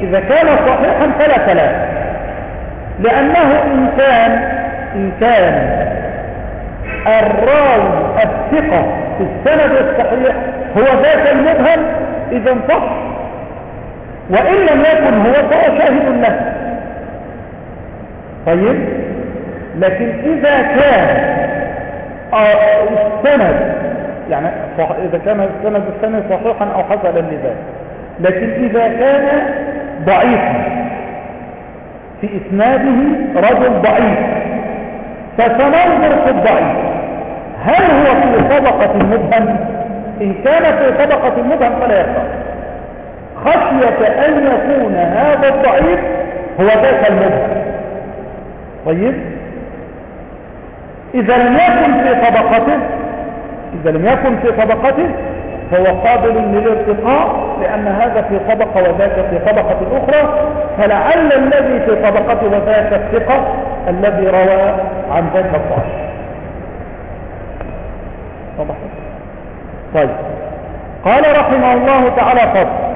إذا كان صحيحا فلا كلام. لأنه إن كان إن كان الراوي الثقة في السند الصحيح هو ذاك المبهم إذا صح وإن لم يكن هو فهو شاهد له. طيب؟ لكن إذا كان السند يعني إذا كان السند الثاني صحيحا أو حسنا لذلك. لكن إذا كان ضعيفا في إسناده رجل ضعيف. فسننظر في الضعيف. هل هو في طبقة المبهم؟ إن كان في طبقة المبهم فلا يقع. خشية أن يكون هذا الضعيف هو ذاك المبهم. طيب؟ إذا لم يكن في طبقته إذا لم يكن في طبقته فهو قابل للارتقاء لأن هذا في طبقة وذاك في طبقة أخرى فلعل الذي في طبقة وذاك الثقة الذي روى عن ذاك الضعف طيب. قال رحمه الله تعالى فضل.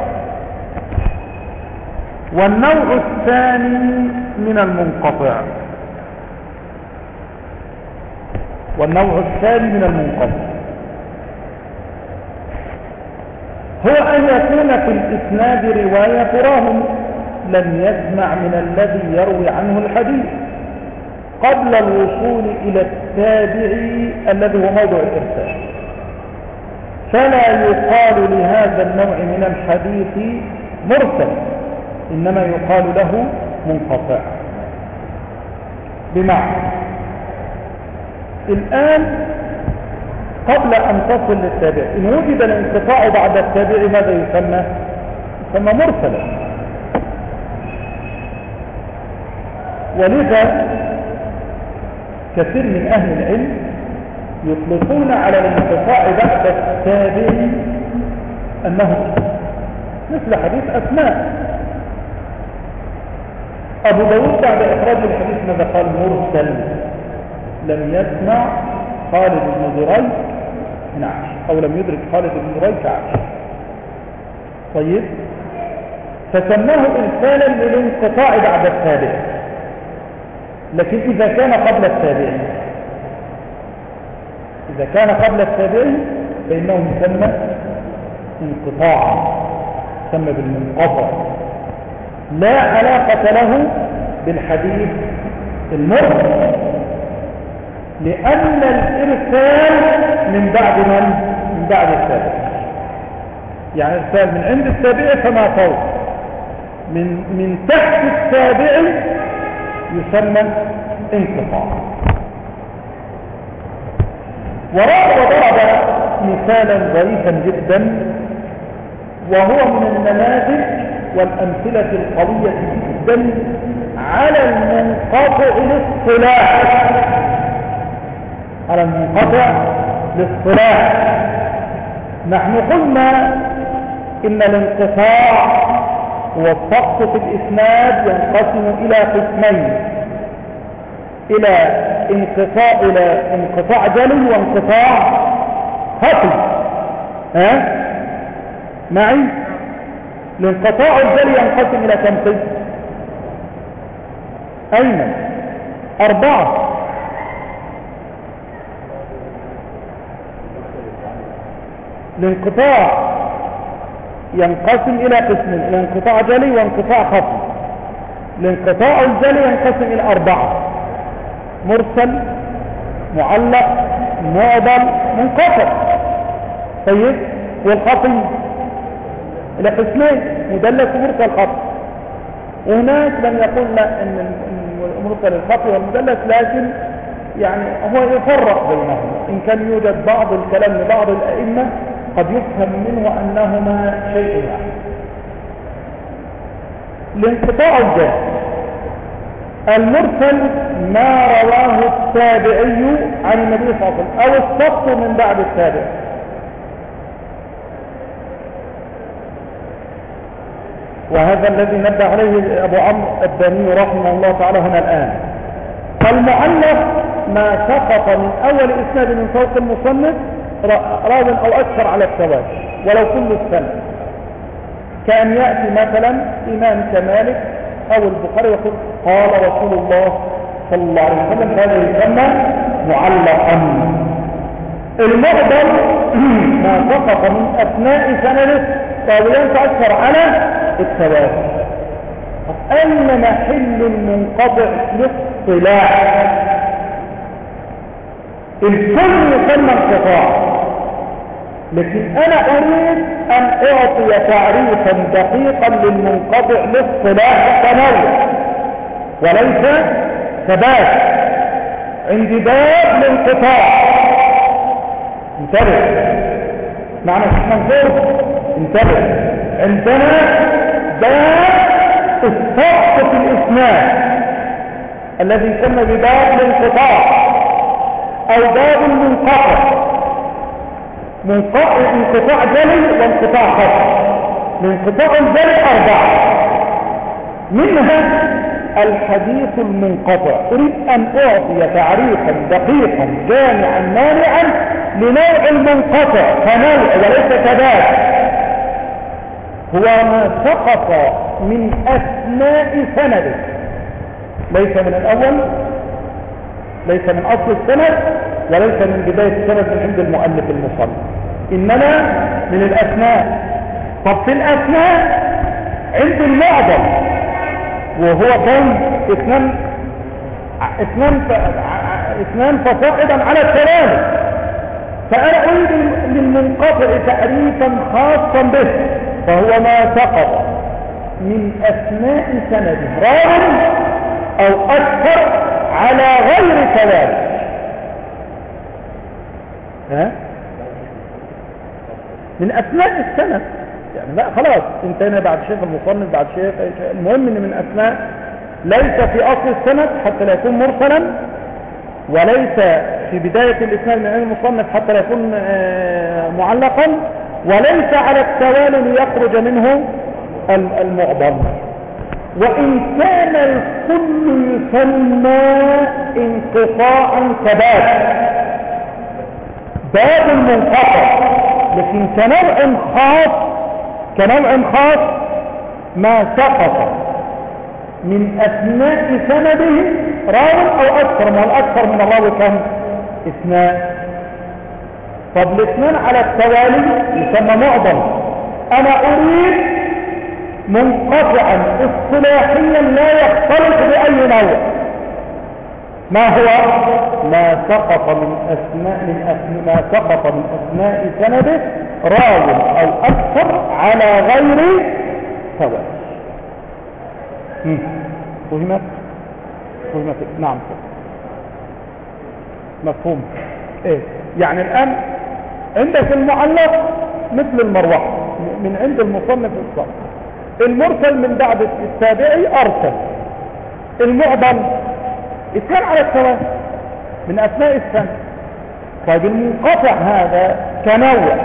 والنوع الثاني من المنقطع. والنوع الثاني من المنقطع. هو أن يكون في الإسناد رواية راهم لم يسمع من الذي يروي عنه الحديث قبل الوصول إلى التابع الذي هو موضع الإرسال. فلا يقال لهذا النوع من الحديث مرسل إنما يقال له منقطع. بمعنى الآن قبل أن تصل للتابع. إن وجد الانقطاع بعد التابع ماذا يسمى؟ يسمى مرسلا. ولذا كثير من أهل العلم يطلقون على الانقطاع بعد التابع أنه مثل حديث أسماء. أبو داود بعد إخراج الحديث ماذا قال؟ مرسل. لم يسمع خالد بن دريد من عائشة أو لم يدرك خالد بن دريد كعائشة طيب؟ فسماه إرسالا للانقطاع بعد التابع لكن إذا كان قبل التابع إذا كان قبل التابع فإنه يسمى انقطاعا يسمى بالمنقطع. لا علاقة له بالحديث المرسل. لأن الإرسال من بعد من؟ من بعد التابع يعني إرسال من عند التابع فما فوق. من, من تحت التابع يسمى انقطاع. وضرب مثالا ظريفا جدا وهو من النماذج والأمثلة القوية جدا على المنقطع للصلاح على المنقطع للصلاح نحن قلنا إن الانقطاع والسقط في الإسناد ينقسم إلى قسمين. إلى انقطاع إلى انقطاع جلي وانقطاع خفي ها؟ معي؟ الانقطاع الجلي ينقسم إلى كم قسم؟ أين؟ أربعة. الانقطاع ينقسم إلى قسمين إلى انقطاع جلي وانقطاع خفي. الانقطاع الجلي ينقسم إلى أربعة مرسل معلق معضل منقطع. طيب والخفي إلى قسمين مدلس ومرسل خفي. وهناك من يقول لا إن المرسل الخفي والمدلس لكن يعني هو يفرق بينهم إن كان يوجد بعض الكلام لبعض الأئمة قد يفهم منه أنهما شيء واحد. الانقطاع الجاهل المرسل ما رواه التابعي عن النبي صلى الله عليه وسلم أو السقط من بعد التابع. وهذا الذي نبه عليه أبو عمرو الداني رحمه الله تعالى هنا الآن. المعلق ما سقط من أول إسناد من فوق المصنف راو أو أكثر على التوالي ولو كل السنة. كأن يأتي مثلا إمام كمالك أو البخاري يقول قال رسول الله صلى الله عليه وسلم هذا يسمى معلقا. المعدل ما سقط من أثناء سنده راويان فأكثر على التوالي أين محل المنقطع للصلاح الكل يسمى انقطاع لكن أنا أريد أن أعطي تعريفا دقيقا للمنقطع للصلاح تنوع وليس ثبات عندي باب الانقطاع انتبه. معنى منصور انتبه. عندنا باب السقط في الإسناد الذي يسمى بباب الانقطاع أو باب منقطع منقطع انقطاع جلي وانقطاع خط الانقطاع الجلي أربعة. منها الحديث المنقطع. أريد أن أعطي تعريفا دقيقا جامعا مانعا لنوع المنقطع. كنوع وليس كذلك. هو ما سقط من اثناء سنده. ليس من الأول ليس من أصل السند وليس من بداية من عند المؤلف المصنف. إنما من الاثناء طب في الاثناء عند المعظم. وهو كان اثنان اثنان اثنان فصاعدا على الثلاثة فأنا أريد للمنقطع تعريفا خاصا به. فهو ما سقط من اثناء سنده. راو أو أكثر على غير ثلاث ها؟ من أثناء السند يعني لا خلاص انتهينا بعد شيخ المصنف بعد شيخ المهم إن من أثناء ليس في أصل السند حتى لا يكون مرسلا وليس في بداية الإسناد من المصنف حتى لا يكون آه، معلقا وليس على التوالي ليخرج منه المعضل وإن كان الكل يسمى انقطاعا كباب باب منقطع لكن كنوع خاص كنوع خاص ما سقط من أثناء سنده راو أو أكثر. ما الأكثر من الراوي كم؟ اثنان. طب الاثنان على التوالي يسمى معظم. أنا أريد منقطعا اصطلاحيا لا يختلط بأي نوع. ما هو؟ ما سقط من أثناء من أثناء ما سقط من أثناء سنده راو أو أكثر على غير سواء فهمت؟ فهمت. نعم. مفهوم. إيه. يعني الآن عندك المعلق مثل المروحة. من عند المصنف الصالح. المرسل من بعد التابعي أرسل. المعضل كان على السواء من أثناء السنة. طيب المنقطع هذا كنوع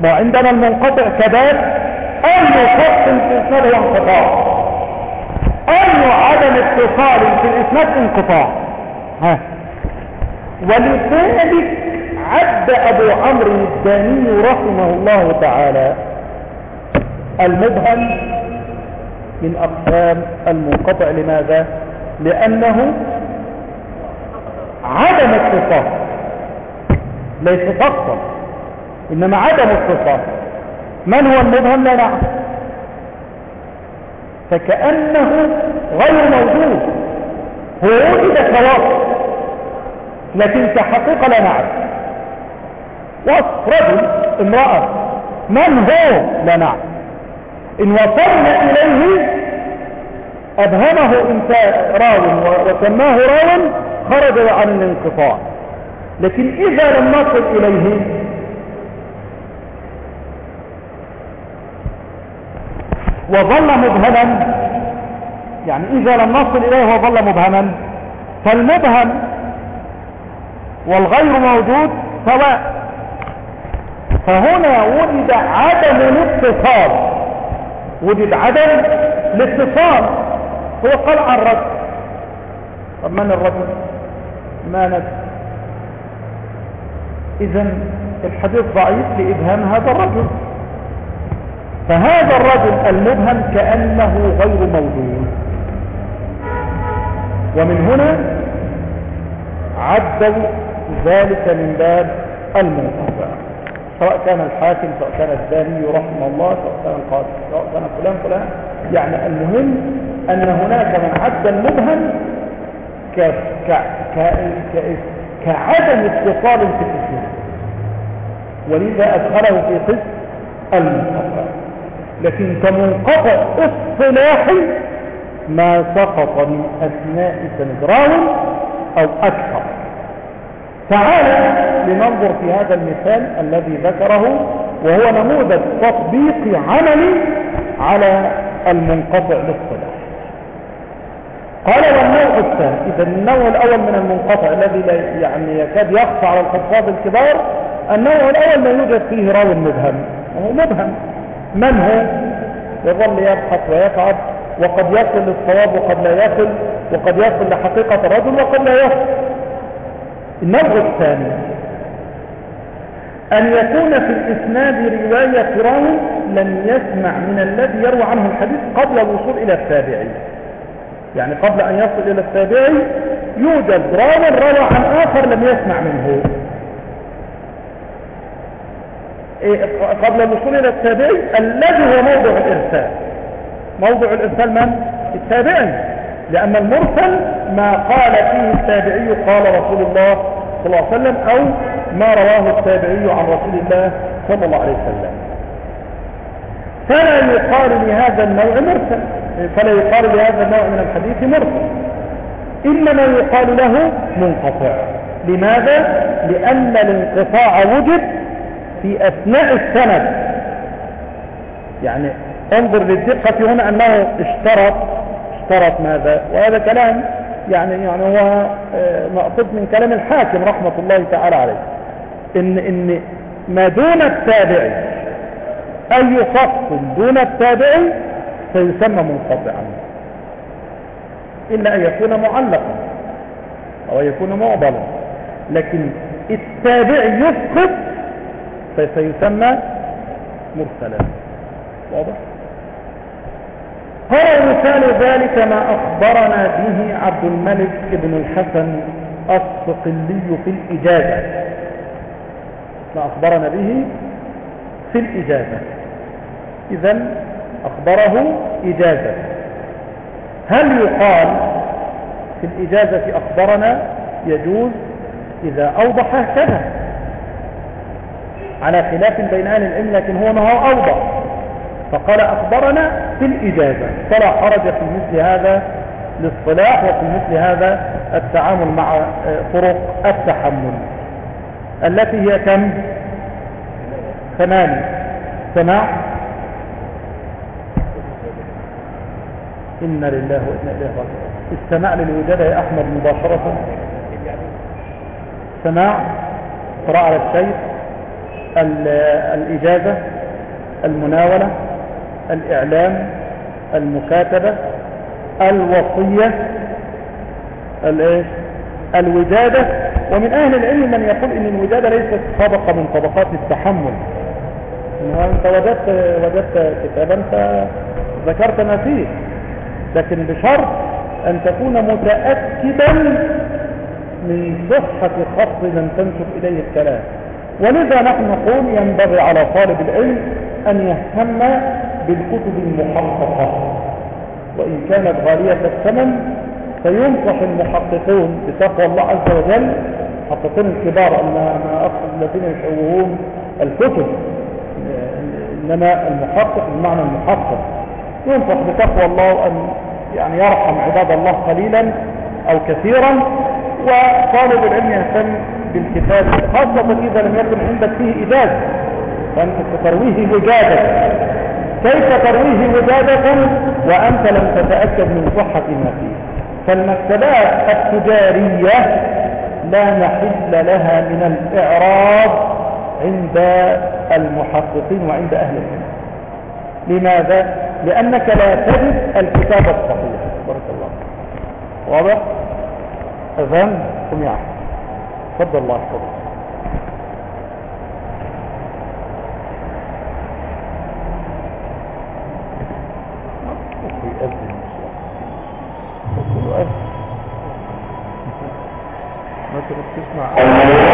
ما عندنا المنقطع كذلك أي خط في الإسناد هو انقطاع. أي عدم اتصال في الإسناد انقطاع. ها. ولذلك عد أبو عمرو الداني رحمه الله تعالى المبهم من أقسام المنقطع. لماذا؟ لأنه عدم اتصال ليس فقط إنما عدم اتصال من هو المبهم لا نعرف فكأنه غير موجود. هو وجد كوصف لكن كحقيقة لا نعرف. وصف رجل امرأة من هو؟ لا نعرف. إن وصلنا إليه أبهمه راو وسماه راو خرج عن الانقطاع. لكن إذا لم نصل إليه وظل مبهما يعني إذا لم نصل إليه وظل مبهما فالمبهم والغير موجود سواء. فهنا وجد عدم الاتصال. وجد عدم الاتصال. هو قال عن رجل طب من الرجل ما ندري اذا الحديث ضعيف لإبهام هذا الرجل. فهذا الرجل المبهم كأنه غير موجود ومن هنا عدوا ذلك من باب المنقطع. سواء كان الحاكم سواء كان الداني رحمه الله سواء كان القاضي سواء كان فلان فلان. يعني المهم أن هناك من عد المبهم ك... ك... ك... ك... كعدم اتصال في الاسلام ولذا أدخله في قسم المنقطع لكن كمنقطع اصطلاحي ما سقط من أثناء سند أو أكثر. تعالى لننظر في هذا المثال الذي ذكره وهو نموذج تطبيقي عملي على المنقطع للصلاح قال والنوع الثاني. إذا النوع الأول من المنقطع الذي لا يعني يكاد يخفى على الحفاظ الكبار النوع الأول ما يوجد فيه راو مبهم. وهو مبهم. من هو؟ يظل يبحث ويتعب وقد يصل للصواب وقد لا يصل وقد يصل لحقيقة الرجل وقد لا يصل. النوع الثاني. أن يكون في الإسناد رواية راوي لم يسمع من الذي يروى عنه الحديث قبل الوصول إلى التابعي يعني قبل أن يصل إلى التابعي يوجد راوي روى عن آخر لم يسمع منه. إيه، قبل الوصول إلى التابعي الذي هو موضع الإرسال. موضع الإرسال من؟ التابعي لأن المرسل ما قال فيه التابعي قال رسول الله صلى الله عليه وسلم أو ما رواه التابعي عن رسول الله صلى الله عليه وسلم. فلا يقال لهذا النوع مرسل. فلا يقال لهذا النوع من الحديث مرسل. إنما يقال له منقطع. لماذا؟ لأن الانقطاع وجد في أثناء السند. يعني انظر للدقة هنا أنه اشترط. اشترط ماذا؟ وهذا كلام يعني يعني هو آه، مأخوذ من كلام الحاكم رحمة الله تعالى عليه. إن إن ما دون التابع أي فصل دون التابع سيسمى منقطعا. إلا أن يكون معلقا أو يكون معضلا. لكن التابع يسقط فسيسمى مرسلا. واضح؟ هو مثال ذلك ما أخبرنا به عبد الملك بن الحسن الصقلي في الإجازة ما أخبرنا به في الإجازة إذا أخبره إجازة. هل يقال في الإجازة أخبرنا يجوز إذا أوضح كذا؟ على خلاف بين أهل العلم لكن هو ما هو أوضح. فقال أخبرنا في الإجازة. فلا حرج في مثل هذا الاصطلاح وفي مثل هذا التعامل مع آه، طرق التحمل. التي هي كم؟ ثمانية. سماع؟ إنا لله وإنا إليه راجعون. السماع للوجادة يا أحمد مباشرة. سماع قراءة على الشيخ الإجازة المناولة الإعلام المكاتبة الوصية الوجادة. ومن أهل العلم من يقول إن الوجادة ليست طبقة من طبقات التحمل. أنت وجدت, وجدت كتابا فذكرت ما فيه. لكن بشرط أن تكون متأكدا من صحة خط من تنسب إليه الكلام. ولذا نحن نقول ينبغي على طالب العلم أن يهتم بالكتب المحققة. وإن كانت غالية الثمن فينصح المحققون بتقوى الله عز وجل. محققون الكبار أما أقصد الذين يشوهون الكتب إنما المحقق بمعنى المحقق. ينصح بتقوى الله أن يعني يرحم عباد الله قليلا أو كثيرا وطالب العلم يهتم بالكتاب خاصة إذا لم يكن عندك فيه إجازة فأنت ترويه وجادة كيف ترويه وجادة وأنت لم تتأكد من صحة ما فيه. فالمكتبات التجارية لا محل لها من الإعراض عند المحققين وعند أهل العلم. لماذا؟ لأنك لا تجد الكتاب الصحيح. بارك الله واضح؟ أذن قم يا تفضل الله تفضل ما تسمع.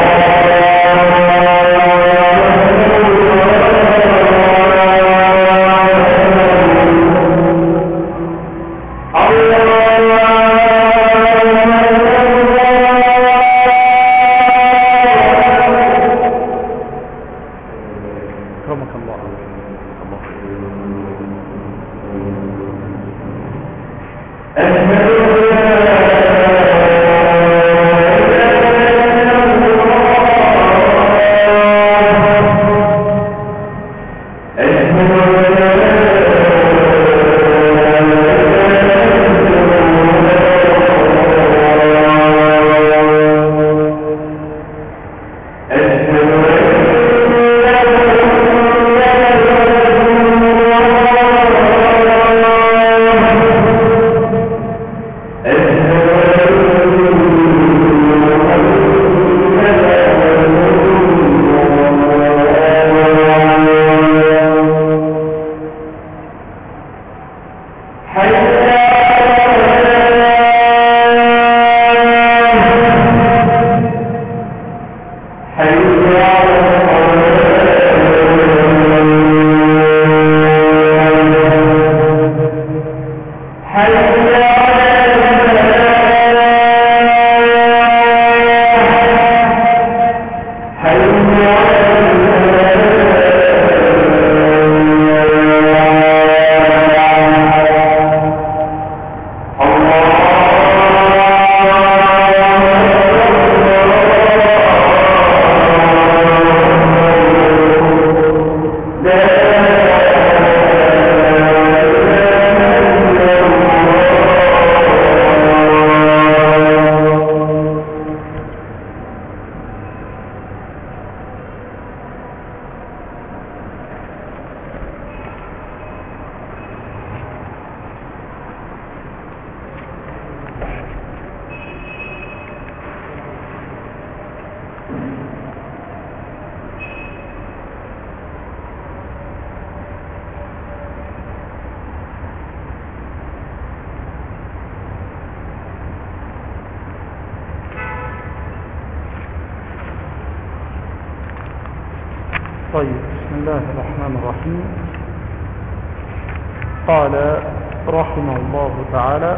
تعالى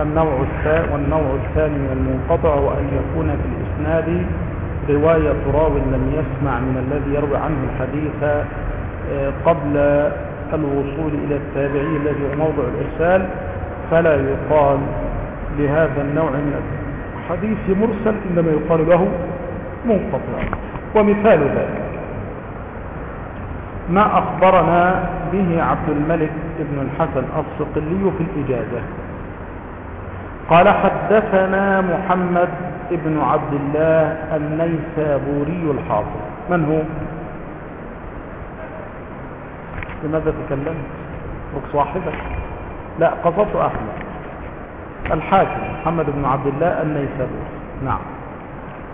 النوع الثاني والنوع الثاني من المنقطع هو أن يكون في الإسناد رواية راو لم يسمع من الذي يروي عنه الحديث آه، قبل الوصول إلى التابعي الذي هو موضع الإرسال فلا يقال لهذا النوع من الحديث مرسل إنما يقال له منقطع. ومثال ذلك ما أخبرنا به عبد الملك بن الحسن الصقلي في الإجازة. قال حدثنا محمد بن عبد الله النيسابوري الحافظ. من هو؟ لماذا تكلمت؟ رك صاحبك. لا قصص أحمد. الحاكم محمد بن عبد الله النيسابوري. نعم.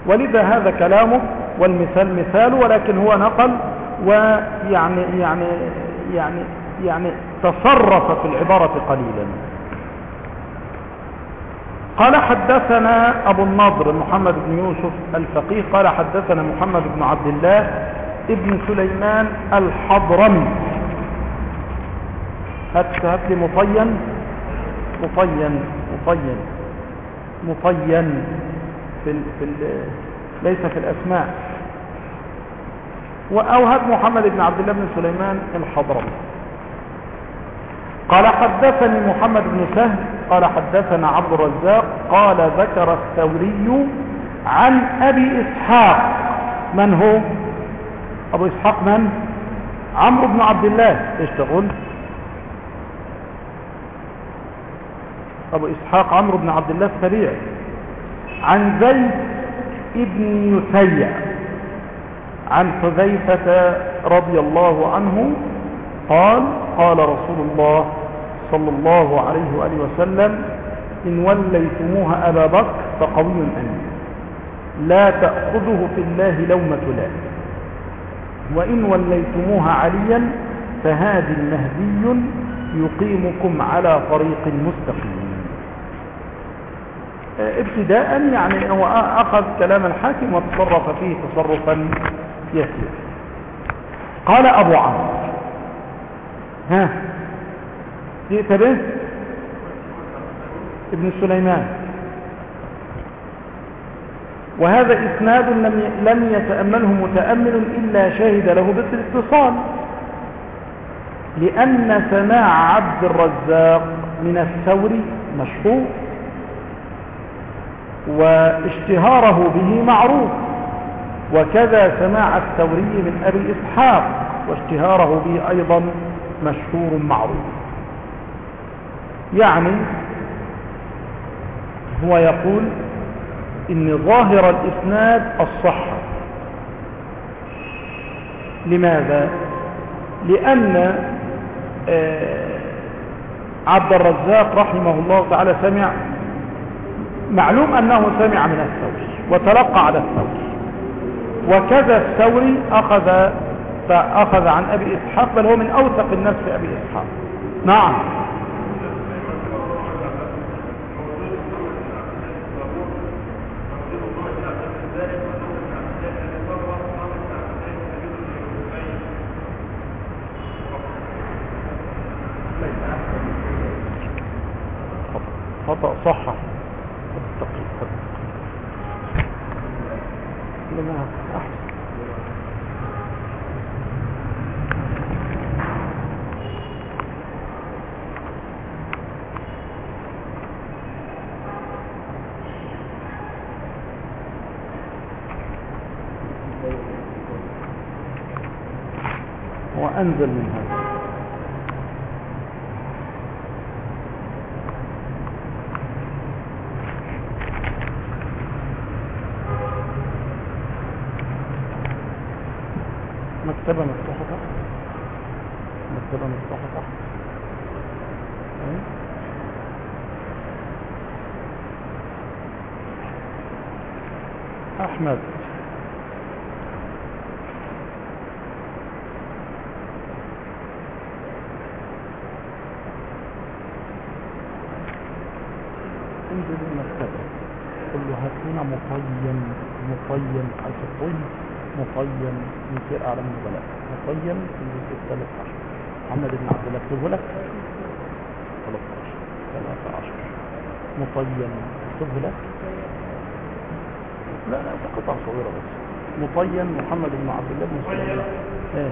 ولذا هذا كلامه والمثال مثال ولكن هو نقل ويعني يعني يعني يعني تصرف في العبارة قليلا. قال حدثنا أبو النضر محمد بن يوسف الفقيه قال حدثنا محمد بن عبد الله ابن سليمان الحضرمي هات هات لي مطين. مطين. مطين. مطين. في في ليس في الأسماء. وأوهب محمد بن عبد الله بن سليمان الحضرمي. قال حدثني محمد بن سهل قال حدثنا عبد الرزاق قال ذكر الثوري عن أبي إسحاق. من هو؟ أبو إسحاق من؟ عمرو بن عبد الله. إيش تقول؟ أبو إسحاق عمرو بن عبد الله السريع. عن زيد ابن يسيع. عن حذيفة رضي الله عنه قال قال رسول الله صلى الله عليه وآله وسلم إن وليتموها أبا بكر فقوي أمين. لا تأخذه في الله لومة لائم وإن وليتموها عليا فهذا مهدي يقيمكم على طريق مستقيم. ابتداء يعني هو أخذ كلام الحاكم وتصرف فيه تصرفا يسير قال أبو عمرو. ها؟ جئت به؟ ابن سليمان. وهذا إسناد لم لم يتأمله متأمل إلا شهد له بالاتصال. لأن سماع عبد الرزاق من الثوري مشهور واشتهاره به معروف. وكذا سماع الثوري من أبي إسحاق واشتهاره به أيضا مشهور معروف. يعني هو يقول إن ظاهر الإسناد الصحة لماذا؟ لأن آه، عبد الرزاق رحمه الله تعالى سمع معلوم أنه سمع من الثوري وتلقى على الثوري. وكذا الثوري أخذ فأخذ عن أبي إسحاق بل هو من أوثق الناس في أبي إسحاق. نعم خطأ صح لما أحسن وأنزل من هذا مكتبة مفتوحة تحت مكتبة مفتوحة تحت أيه؟ أحمد انزل المكتبة قل له هات لنا مطين مطين حيث قل مطين من سير أعلم النبلاء مطين في الجزء الثالث عشر محمد بن عبد الله اكتبه لك 13 13 مطين اكتبه لك لا لا ده قطع صغيرة بس. مطين محمد بن عبد الله بن سليمان. إيه.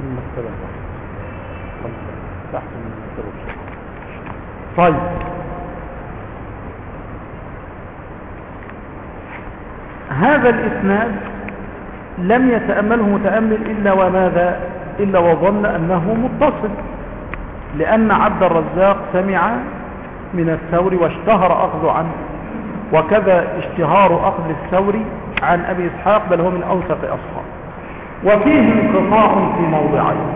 المكتبة تحت خمسة تحت من المكتبة بشكل طيب هذا الإسناد لم يتأمله متأمل إلا وماذا؟ إلا وظن أنه متصل لأن عبد الرزاق سمع من الثور واشتهر أخذ عنه وكذا اشتهار أخذ الثور عن أبي إسحاق بل هو من أوثق أصحاب وفيه انقطاع في موضعين.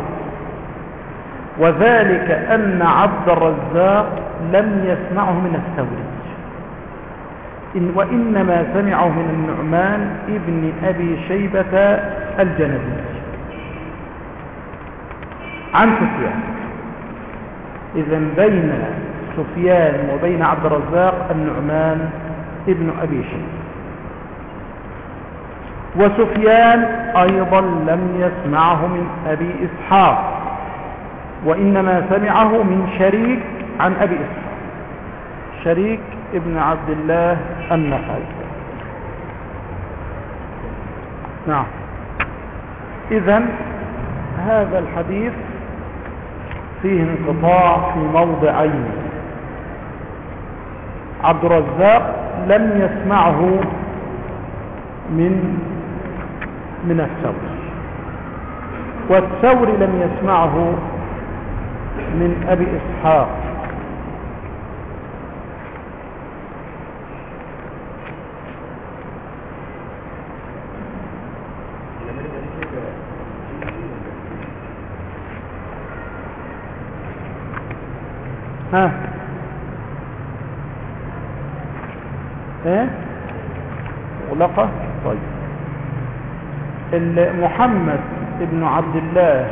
وذلك أن عبد الرزاق لم يسمعه من الثوري إن وإنما سمعه من النعمان ابن أبي شيبة الجنبي. عن سفيان. إذا بين سفيان وبين عبد الرزاق النعمان ابن أبي شيبة. وسفيان أيضا لم يسمعه من أبي إسحاق وإنما سمعه من شريك عن أبي إسحاق. شريك ابن عبد الله النخعي نعم. إذا هذا الحديث فيه انقطاع في موضعين. عبد الرزاق لم يسمعه من من الثور. والثور لم يسمعه من أبي إسحاق. ها. إيه؟ مغلقة طيب. محمد ابن عبد الله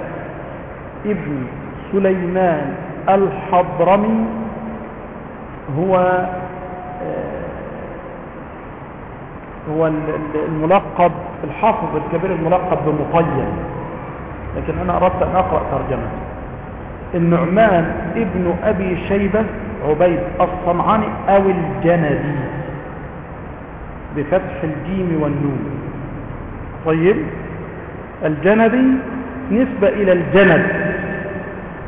ابن سليمان الحضرمي هو هو الملقب الحافظ الكبير الملقب بمطين لكن أنا أردت أن أقرأ ترجمته النعمان ابن أبي شيبة عبيد الصنعاني أو الجندي بفتح الجيم والنون. طيب الجندي نسبة إلى الجند.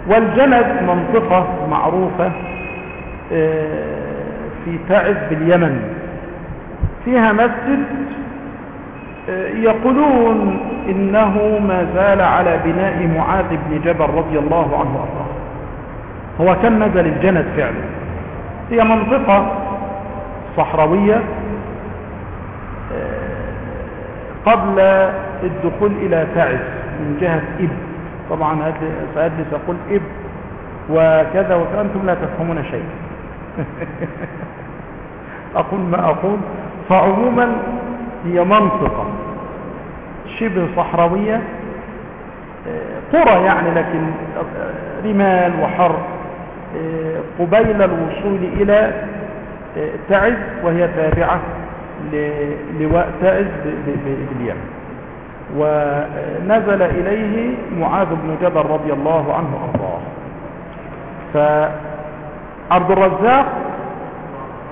والجند منطقة معروفة في تعز باليمن. فيها مسجد يقولون إنه ما زال على بناء معاذ بن جبل رضي الله عنه وأرضاه. هو كان نزل الجند فعلا؟ هي منطقة صحراوية قبل الدخول إلى تعز من جهة إب. طبعا سأجلس أقول إب. وكذا وكذا أنتم لا تفهمون شيء أقول ما أقول. فعموما هي منطقة. شبه صحراوية قرى يعني لكن رمال وحر قبيل الوصول إلى تعز وهي تابعة لواء تعز باليمن ونزل إليه معاذ بن جبل رضي الله عنه وأرضاه. فعبد الرزاق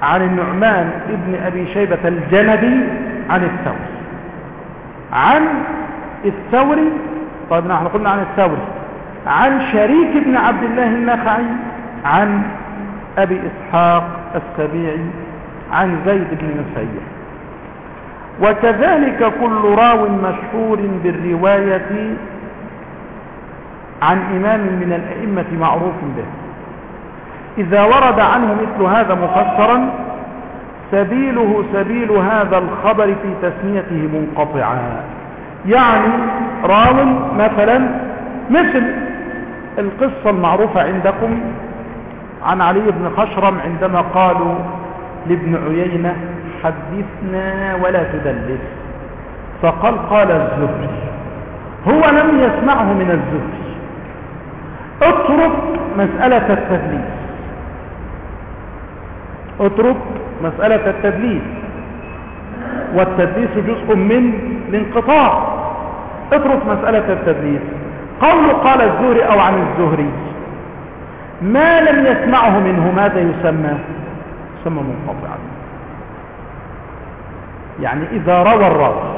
عن النعمان ابن أبي شيبة الجندي عن الثوري عن الثوري طيب نحن قلنا عن الثوري عن شريك ابن عبد الله النخعي عن أبي إسحاق السبيعي عن زيد بن نسيح وكذلك كل راو مشهور بالرواية عن إمام من الأئمة معروف به. إذا ورد عنه مثل هذا مفسرا سبيله سبيل هذا الخبر في تسميته منقطعا. يعني راو مثلا مثل القصة المعروفة عندكم عن علي بن خشرم عندما قالوا لابن عيينة حدثنا ولا تدلس. فقال قال الزهري هو لم يسمعه من الزهري. اترك مسألة التدليس. أترك مسألة التدليس. والتدليس جزء من الانقطاع. أترك مسألة التدليس. قول قال الزهري أو عن الزهري. ما لم يسمعه منه ماذا يسمى؟ يسمى منقطعا. يعني إذا روى الراوي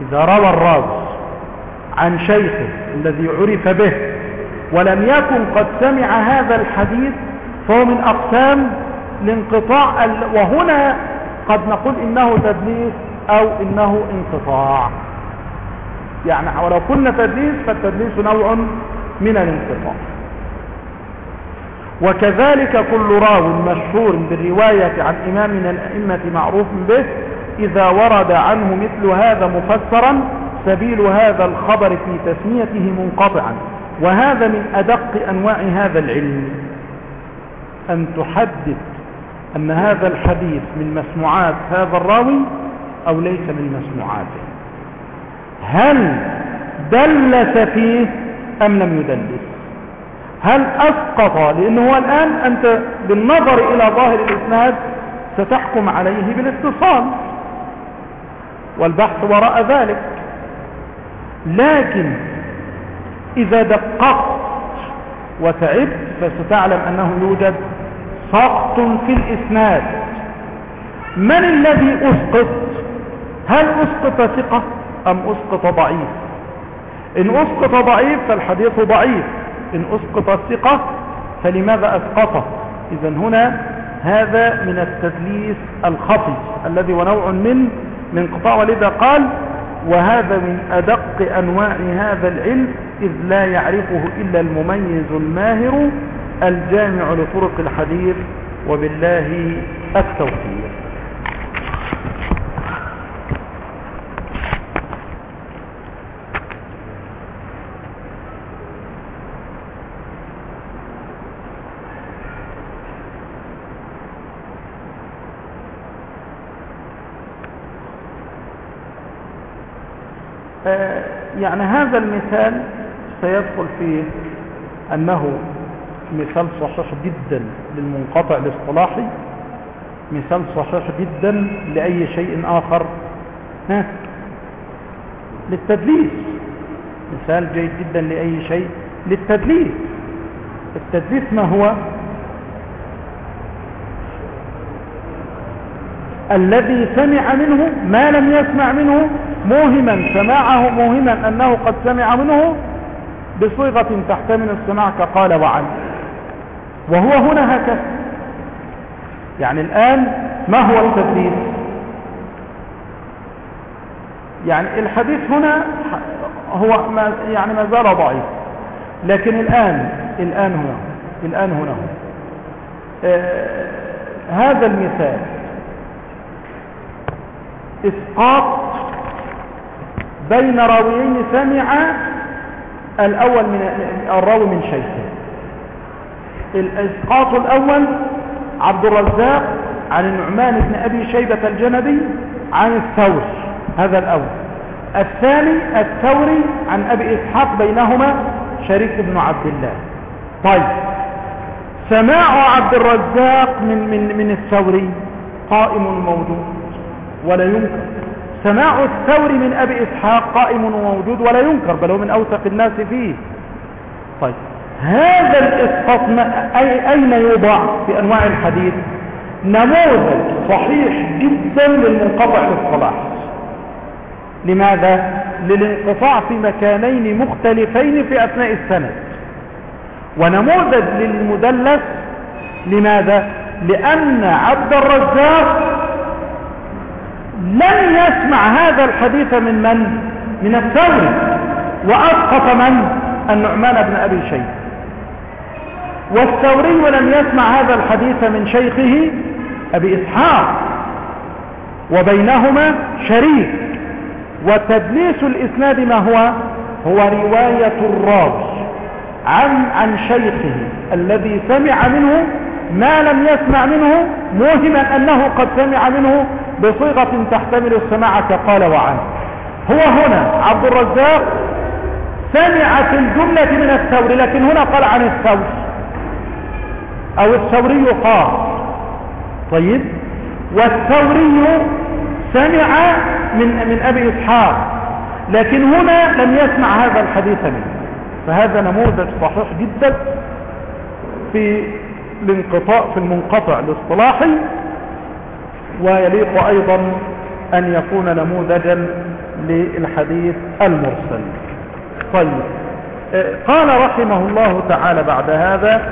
إذا روى الراوي عن شيخه الذي عرف به ولم يكن قد سمع هذا الحديث فهو من أقسام الانقطاع وهنا قد نقول إنه تدليس أو إنه انقطاع. يعني ولو كنا تدليس فالتدليس نوع من الانقطاع. وكذلك كل راو مشهور بالرواية عن إمام من الأئمة معروف به إذا ورد عنه مثل هذا مفسرا سبيل هذا الخبر في تسميته منقطعا. وهذا من أدق أنواع هذا العلم. أن تحدث أن هذا الحديث من مسموعات هذا الراوي أو ليس من مسموعاته. هل دلس فيه أم لم يدلس؟ هل أسقط؟ لأنه هو الآن أنت بالنظر إلى ظاهر الإسناد ستحكم عليه بالاتصال. والبحث وراء ذلك. لكن إذا دققت وتعبت فستعلم أنه يوجد سقط في الإسناد. من الذي أسقط؟ هل أسقط ثقة أم أسقط ضعيف؟ إن أسقط ضعيف فالحديث ضعيف. إن أسقط الثقة فلماذا أسقطه إذا هنا هذا من التدليس الخفي الذي هو نوع من من قطاع ولذا قال وهذا من أدق أنواع هذا العلم إذ لا يعرفه إلا المميز الماهر الجامع لطرق الحديث وبالله التوفيق. آه، يعني هذا المثال سيدخل فيه أنه مثال صحيح جدا للمنقطع الاصطلاحي مثال صحيح جدا لأي شيء آخر. ها؟ للتدليس. مثال جيد جدا لأي شيء. للتدليس. التدليس ما هو؟ الذي سمع منه ما لم يسمع منه موهما سماعه موهما أنه قد سمع منه بصيغة تحتمل السماع كقال وعن. وهو هنا هكذا. يعني الآن ما هو التدليس يعني الحديث هنا هو ما يعني ما زال ضعيف. لكن الآن الآن هنا الآن هنا آه هذا المثال. إسقاط بين راويين سمع الأول من الراوي من شيخه. الإسقاط الأول عبد الرزاق عن النعمان بن أبي شيبة الجندي عن الثور هذا الأول. الثاني الثوري عن أبي إسحاق بينهما شريك بن عبد الله. طيب سماع عبد الرزاق من, من, من الثوري قائم موجود ولا ينكر. سماع الثور من أبي إسحاق قائم وموجود ولا ينكر بل هو من أوثق الناس فيه. طيب هذا الإسقاط أي أين يوضع في أنواع الحديث؟ نموذج صحيح جدا للمنقطع للصلاح لماذا؟ للانقطاع في مكانين مختلفين في أثناء السنة ونموذج للمدلس لماذا؟ لأن عبد الرزاق لم يسمع هذا الحديث من من؟ من الثوري. وأسقط من؟ النعمان بن أبي شيخ والثوري لم يسمع هذا الحديث من شيخه أبي إسحاق وبينهما شريك. وتدليس الإسناد ما هو؟ هو رواية الراوي عن عن شيخه الذي سمع منه ما لم يسمع منه موهما أنه قد سمع منه بصيغة تحتمل السماع كقال وعن. هو هنا عبد الرزاق سمع في الجملة من الثوري لكن هنا قال عن الثور أو الثوري قال. طيب. والثوري سمع من من أبي إسحاق لكن هنا لم يسمع هذا الحديث منه. فهذا نموذج صحيح جدا في الانقطاع في المنقطع الاصطلاحي ويليق أيضا أن يكون نموذجا للحديث المرسل. طيب. قال رحمه الله تعالى بعد هذا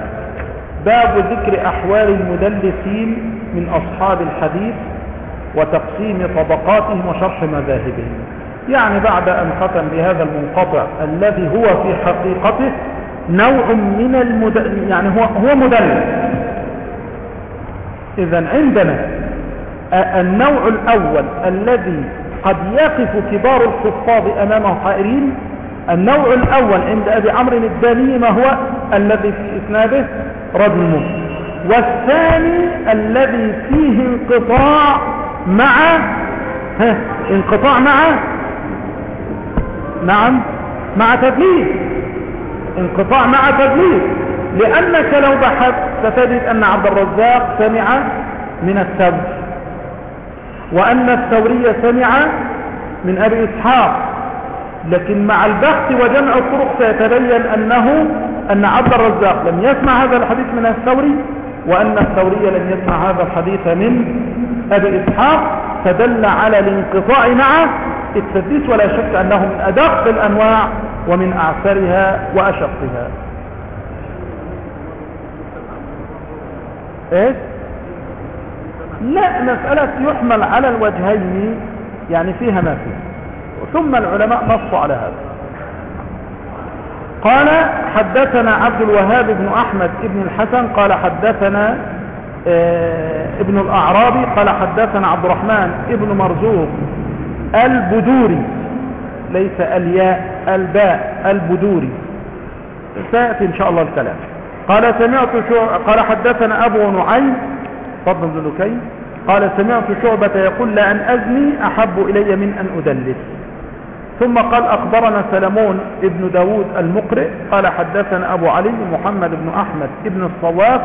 باب ذكر أحوال المدلسين من أصحاب الحديث وتقسيم طبقاتهم وشرح مذاهبهم. يعني بعد أن ختم بهذا المنقطع الذي هو في حقيقته نوع من المد... يعني هو هو مدلس. إذا عندنا النوع الأول الذي قد يقف كبار الحفاظ أمامه قائلين النوع الأول عند أبي عمرو الداني ما هو الذي في إسناده رجل مسلم والثاني الذي فيه انقطاع مع ها انقطاع مع نعم مع تدليس انقطاع مع تدليس لأنك لو بحثت ستجد أن عبد الرزاق سمع من الثور وأن الثوري سمع من أبي إسحاق. لكن مع البحث وجمع الطرق سيتبين أنه أن عبد الرزاق لم يسمع هذا الحديث من الثوري وأن الثوري لم يسمع هذا الحديث من أبي إسحاق فدل على الانقطاع مع التدليس ولا شك أنه من أدق الأنواع ومن أعسرها وأشقها إيه؟ لا مسألة يحمل على الوجهين يعني فيها ما فيه ثم العلماء نصوا على هذا. قال حدثنا عبد الوهاب بن أحمد بن الحسن قال حدثنا آه ابن الأعرابي قال حدثنا عبد الرحمن ابن مرزوق البدوري ليس الياء الباء البدوري. سيأتي إن شاء الله الكلام. قال سمعت. قال حدثنا أبو نعيم فضل بن لكي قال سمعت شعبة يقول لأن أزني أحب إلي من أن أدلس. ثم قال أخبرنا سلمون ابن داود المقرئ قال حدثنا أبو علي محمد بن أحمد ابن الصواف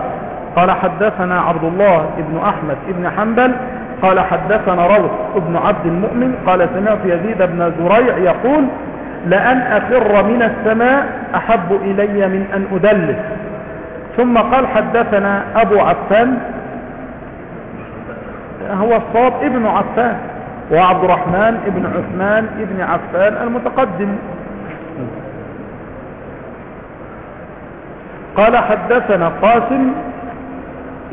قال حدثنا عبد الله ابن أحمد ابن حنبل قال حدثنا روح ابن عبد المؤمن قال سمعت يزيد بن زريع يقول لأن أفر من السماء أحب إلي من أن أدلس. ثم قال حدثنا أبو عفان هو الصواب ابن عفان. وعبد الرحمن ابن عثمان ابن عفان المتقدم. قال حدثنا قاسم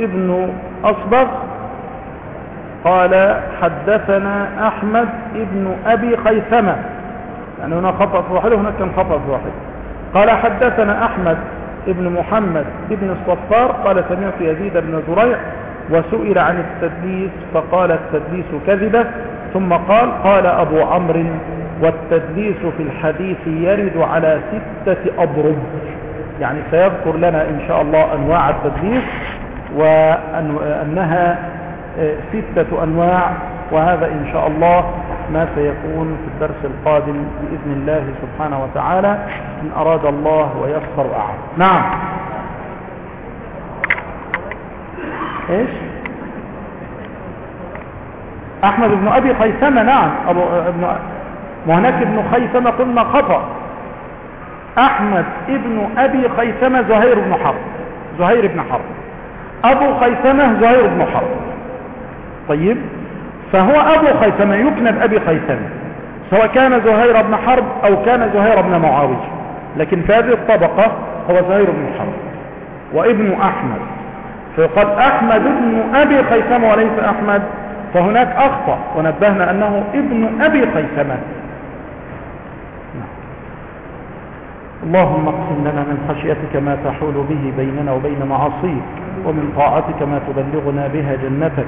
ابن أصبغ قال حدثنا أحمد ابن أبي خيثمة. يعني هنا خطأ في واحد وهناك كان خطأ في واحد. قال حدثنا أحمد ابن محمد ابن الصفار قال سمعت يزيد بن زريع وسئل عن التدليس فقال التدليس كذبة. ثم قال قال أبو عمرو والتدليس في الحديث يرد على ستة أضرب يعني سيذكر لنا إن شاء الله أنواع التدليس وأنها ستة أنواع وهذا إن شاء الله ما سيكون في الدرس القادم بإذن الله سبحانه وتعالى إن أراد الله ويسر أعلم نعم. إيش؟ أحمد بن أبي خيثمة نعم. أبو ابن وهناك ابن خيثمة قلنا خطأ. أحمد ابن أبي خيثمة زهير بن حرب. زهير بن حرب. أبو خيثمة زهير بن حرب. طيب. فهو أبو خيثمة يكنى بأبي خيثمة. سواء كان زهير بن حرب أو كان زهير بن معاوية. لكن في هذه الطبقة هو زهير بن حرب. وابن أحمد. فيقال أحمد ابن أبي خيثمة وليس أحمد. فهناك أخطأ ونبهنا أنه ابن أبي خيثمة اللهم اقسم لنا من خشيتك ما تحول به بيننا وبين معاصيك ومن طاعتك ما تبلغنا بها جنتك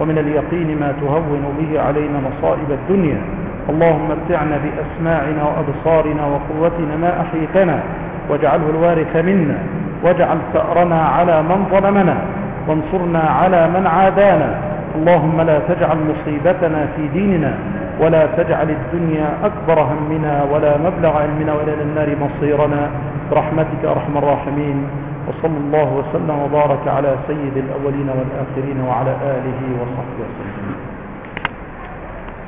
ومن اليقين ما تهون به علينا مصائب الدنيا. اللهم متعنا بأسماعنا وأبصارنا وقوتنا ما أحيتنا واجعله الوارث منا واجعل ثأرنا على من ظلمنا. وانصرنا على من عادانا. اللهم لا تجعل مصيبتنا في ديننا ولا تجعل الدنيا أكبر همنا ولا مبلغ علمنا ولا إلى النار مصيرنا. برحمتك أرحم الراحمين. وصلى الله وسلم وبارك على سيد الأولين والآخرين وعلى آله وصحبه وسلم.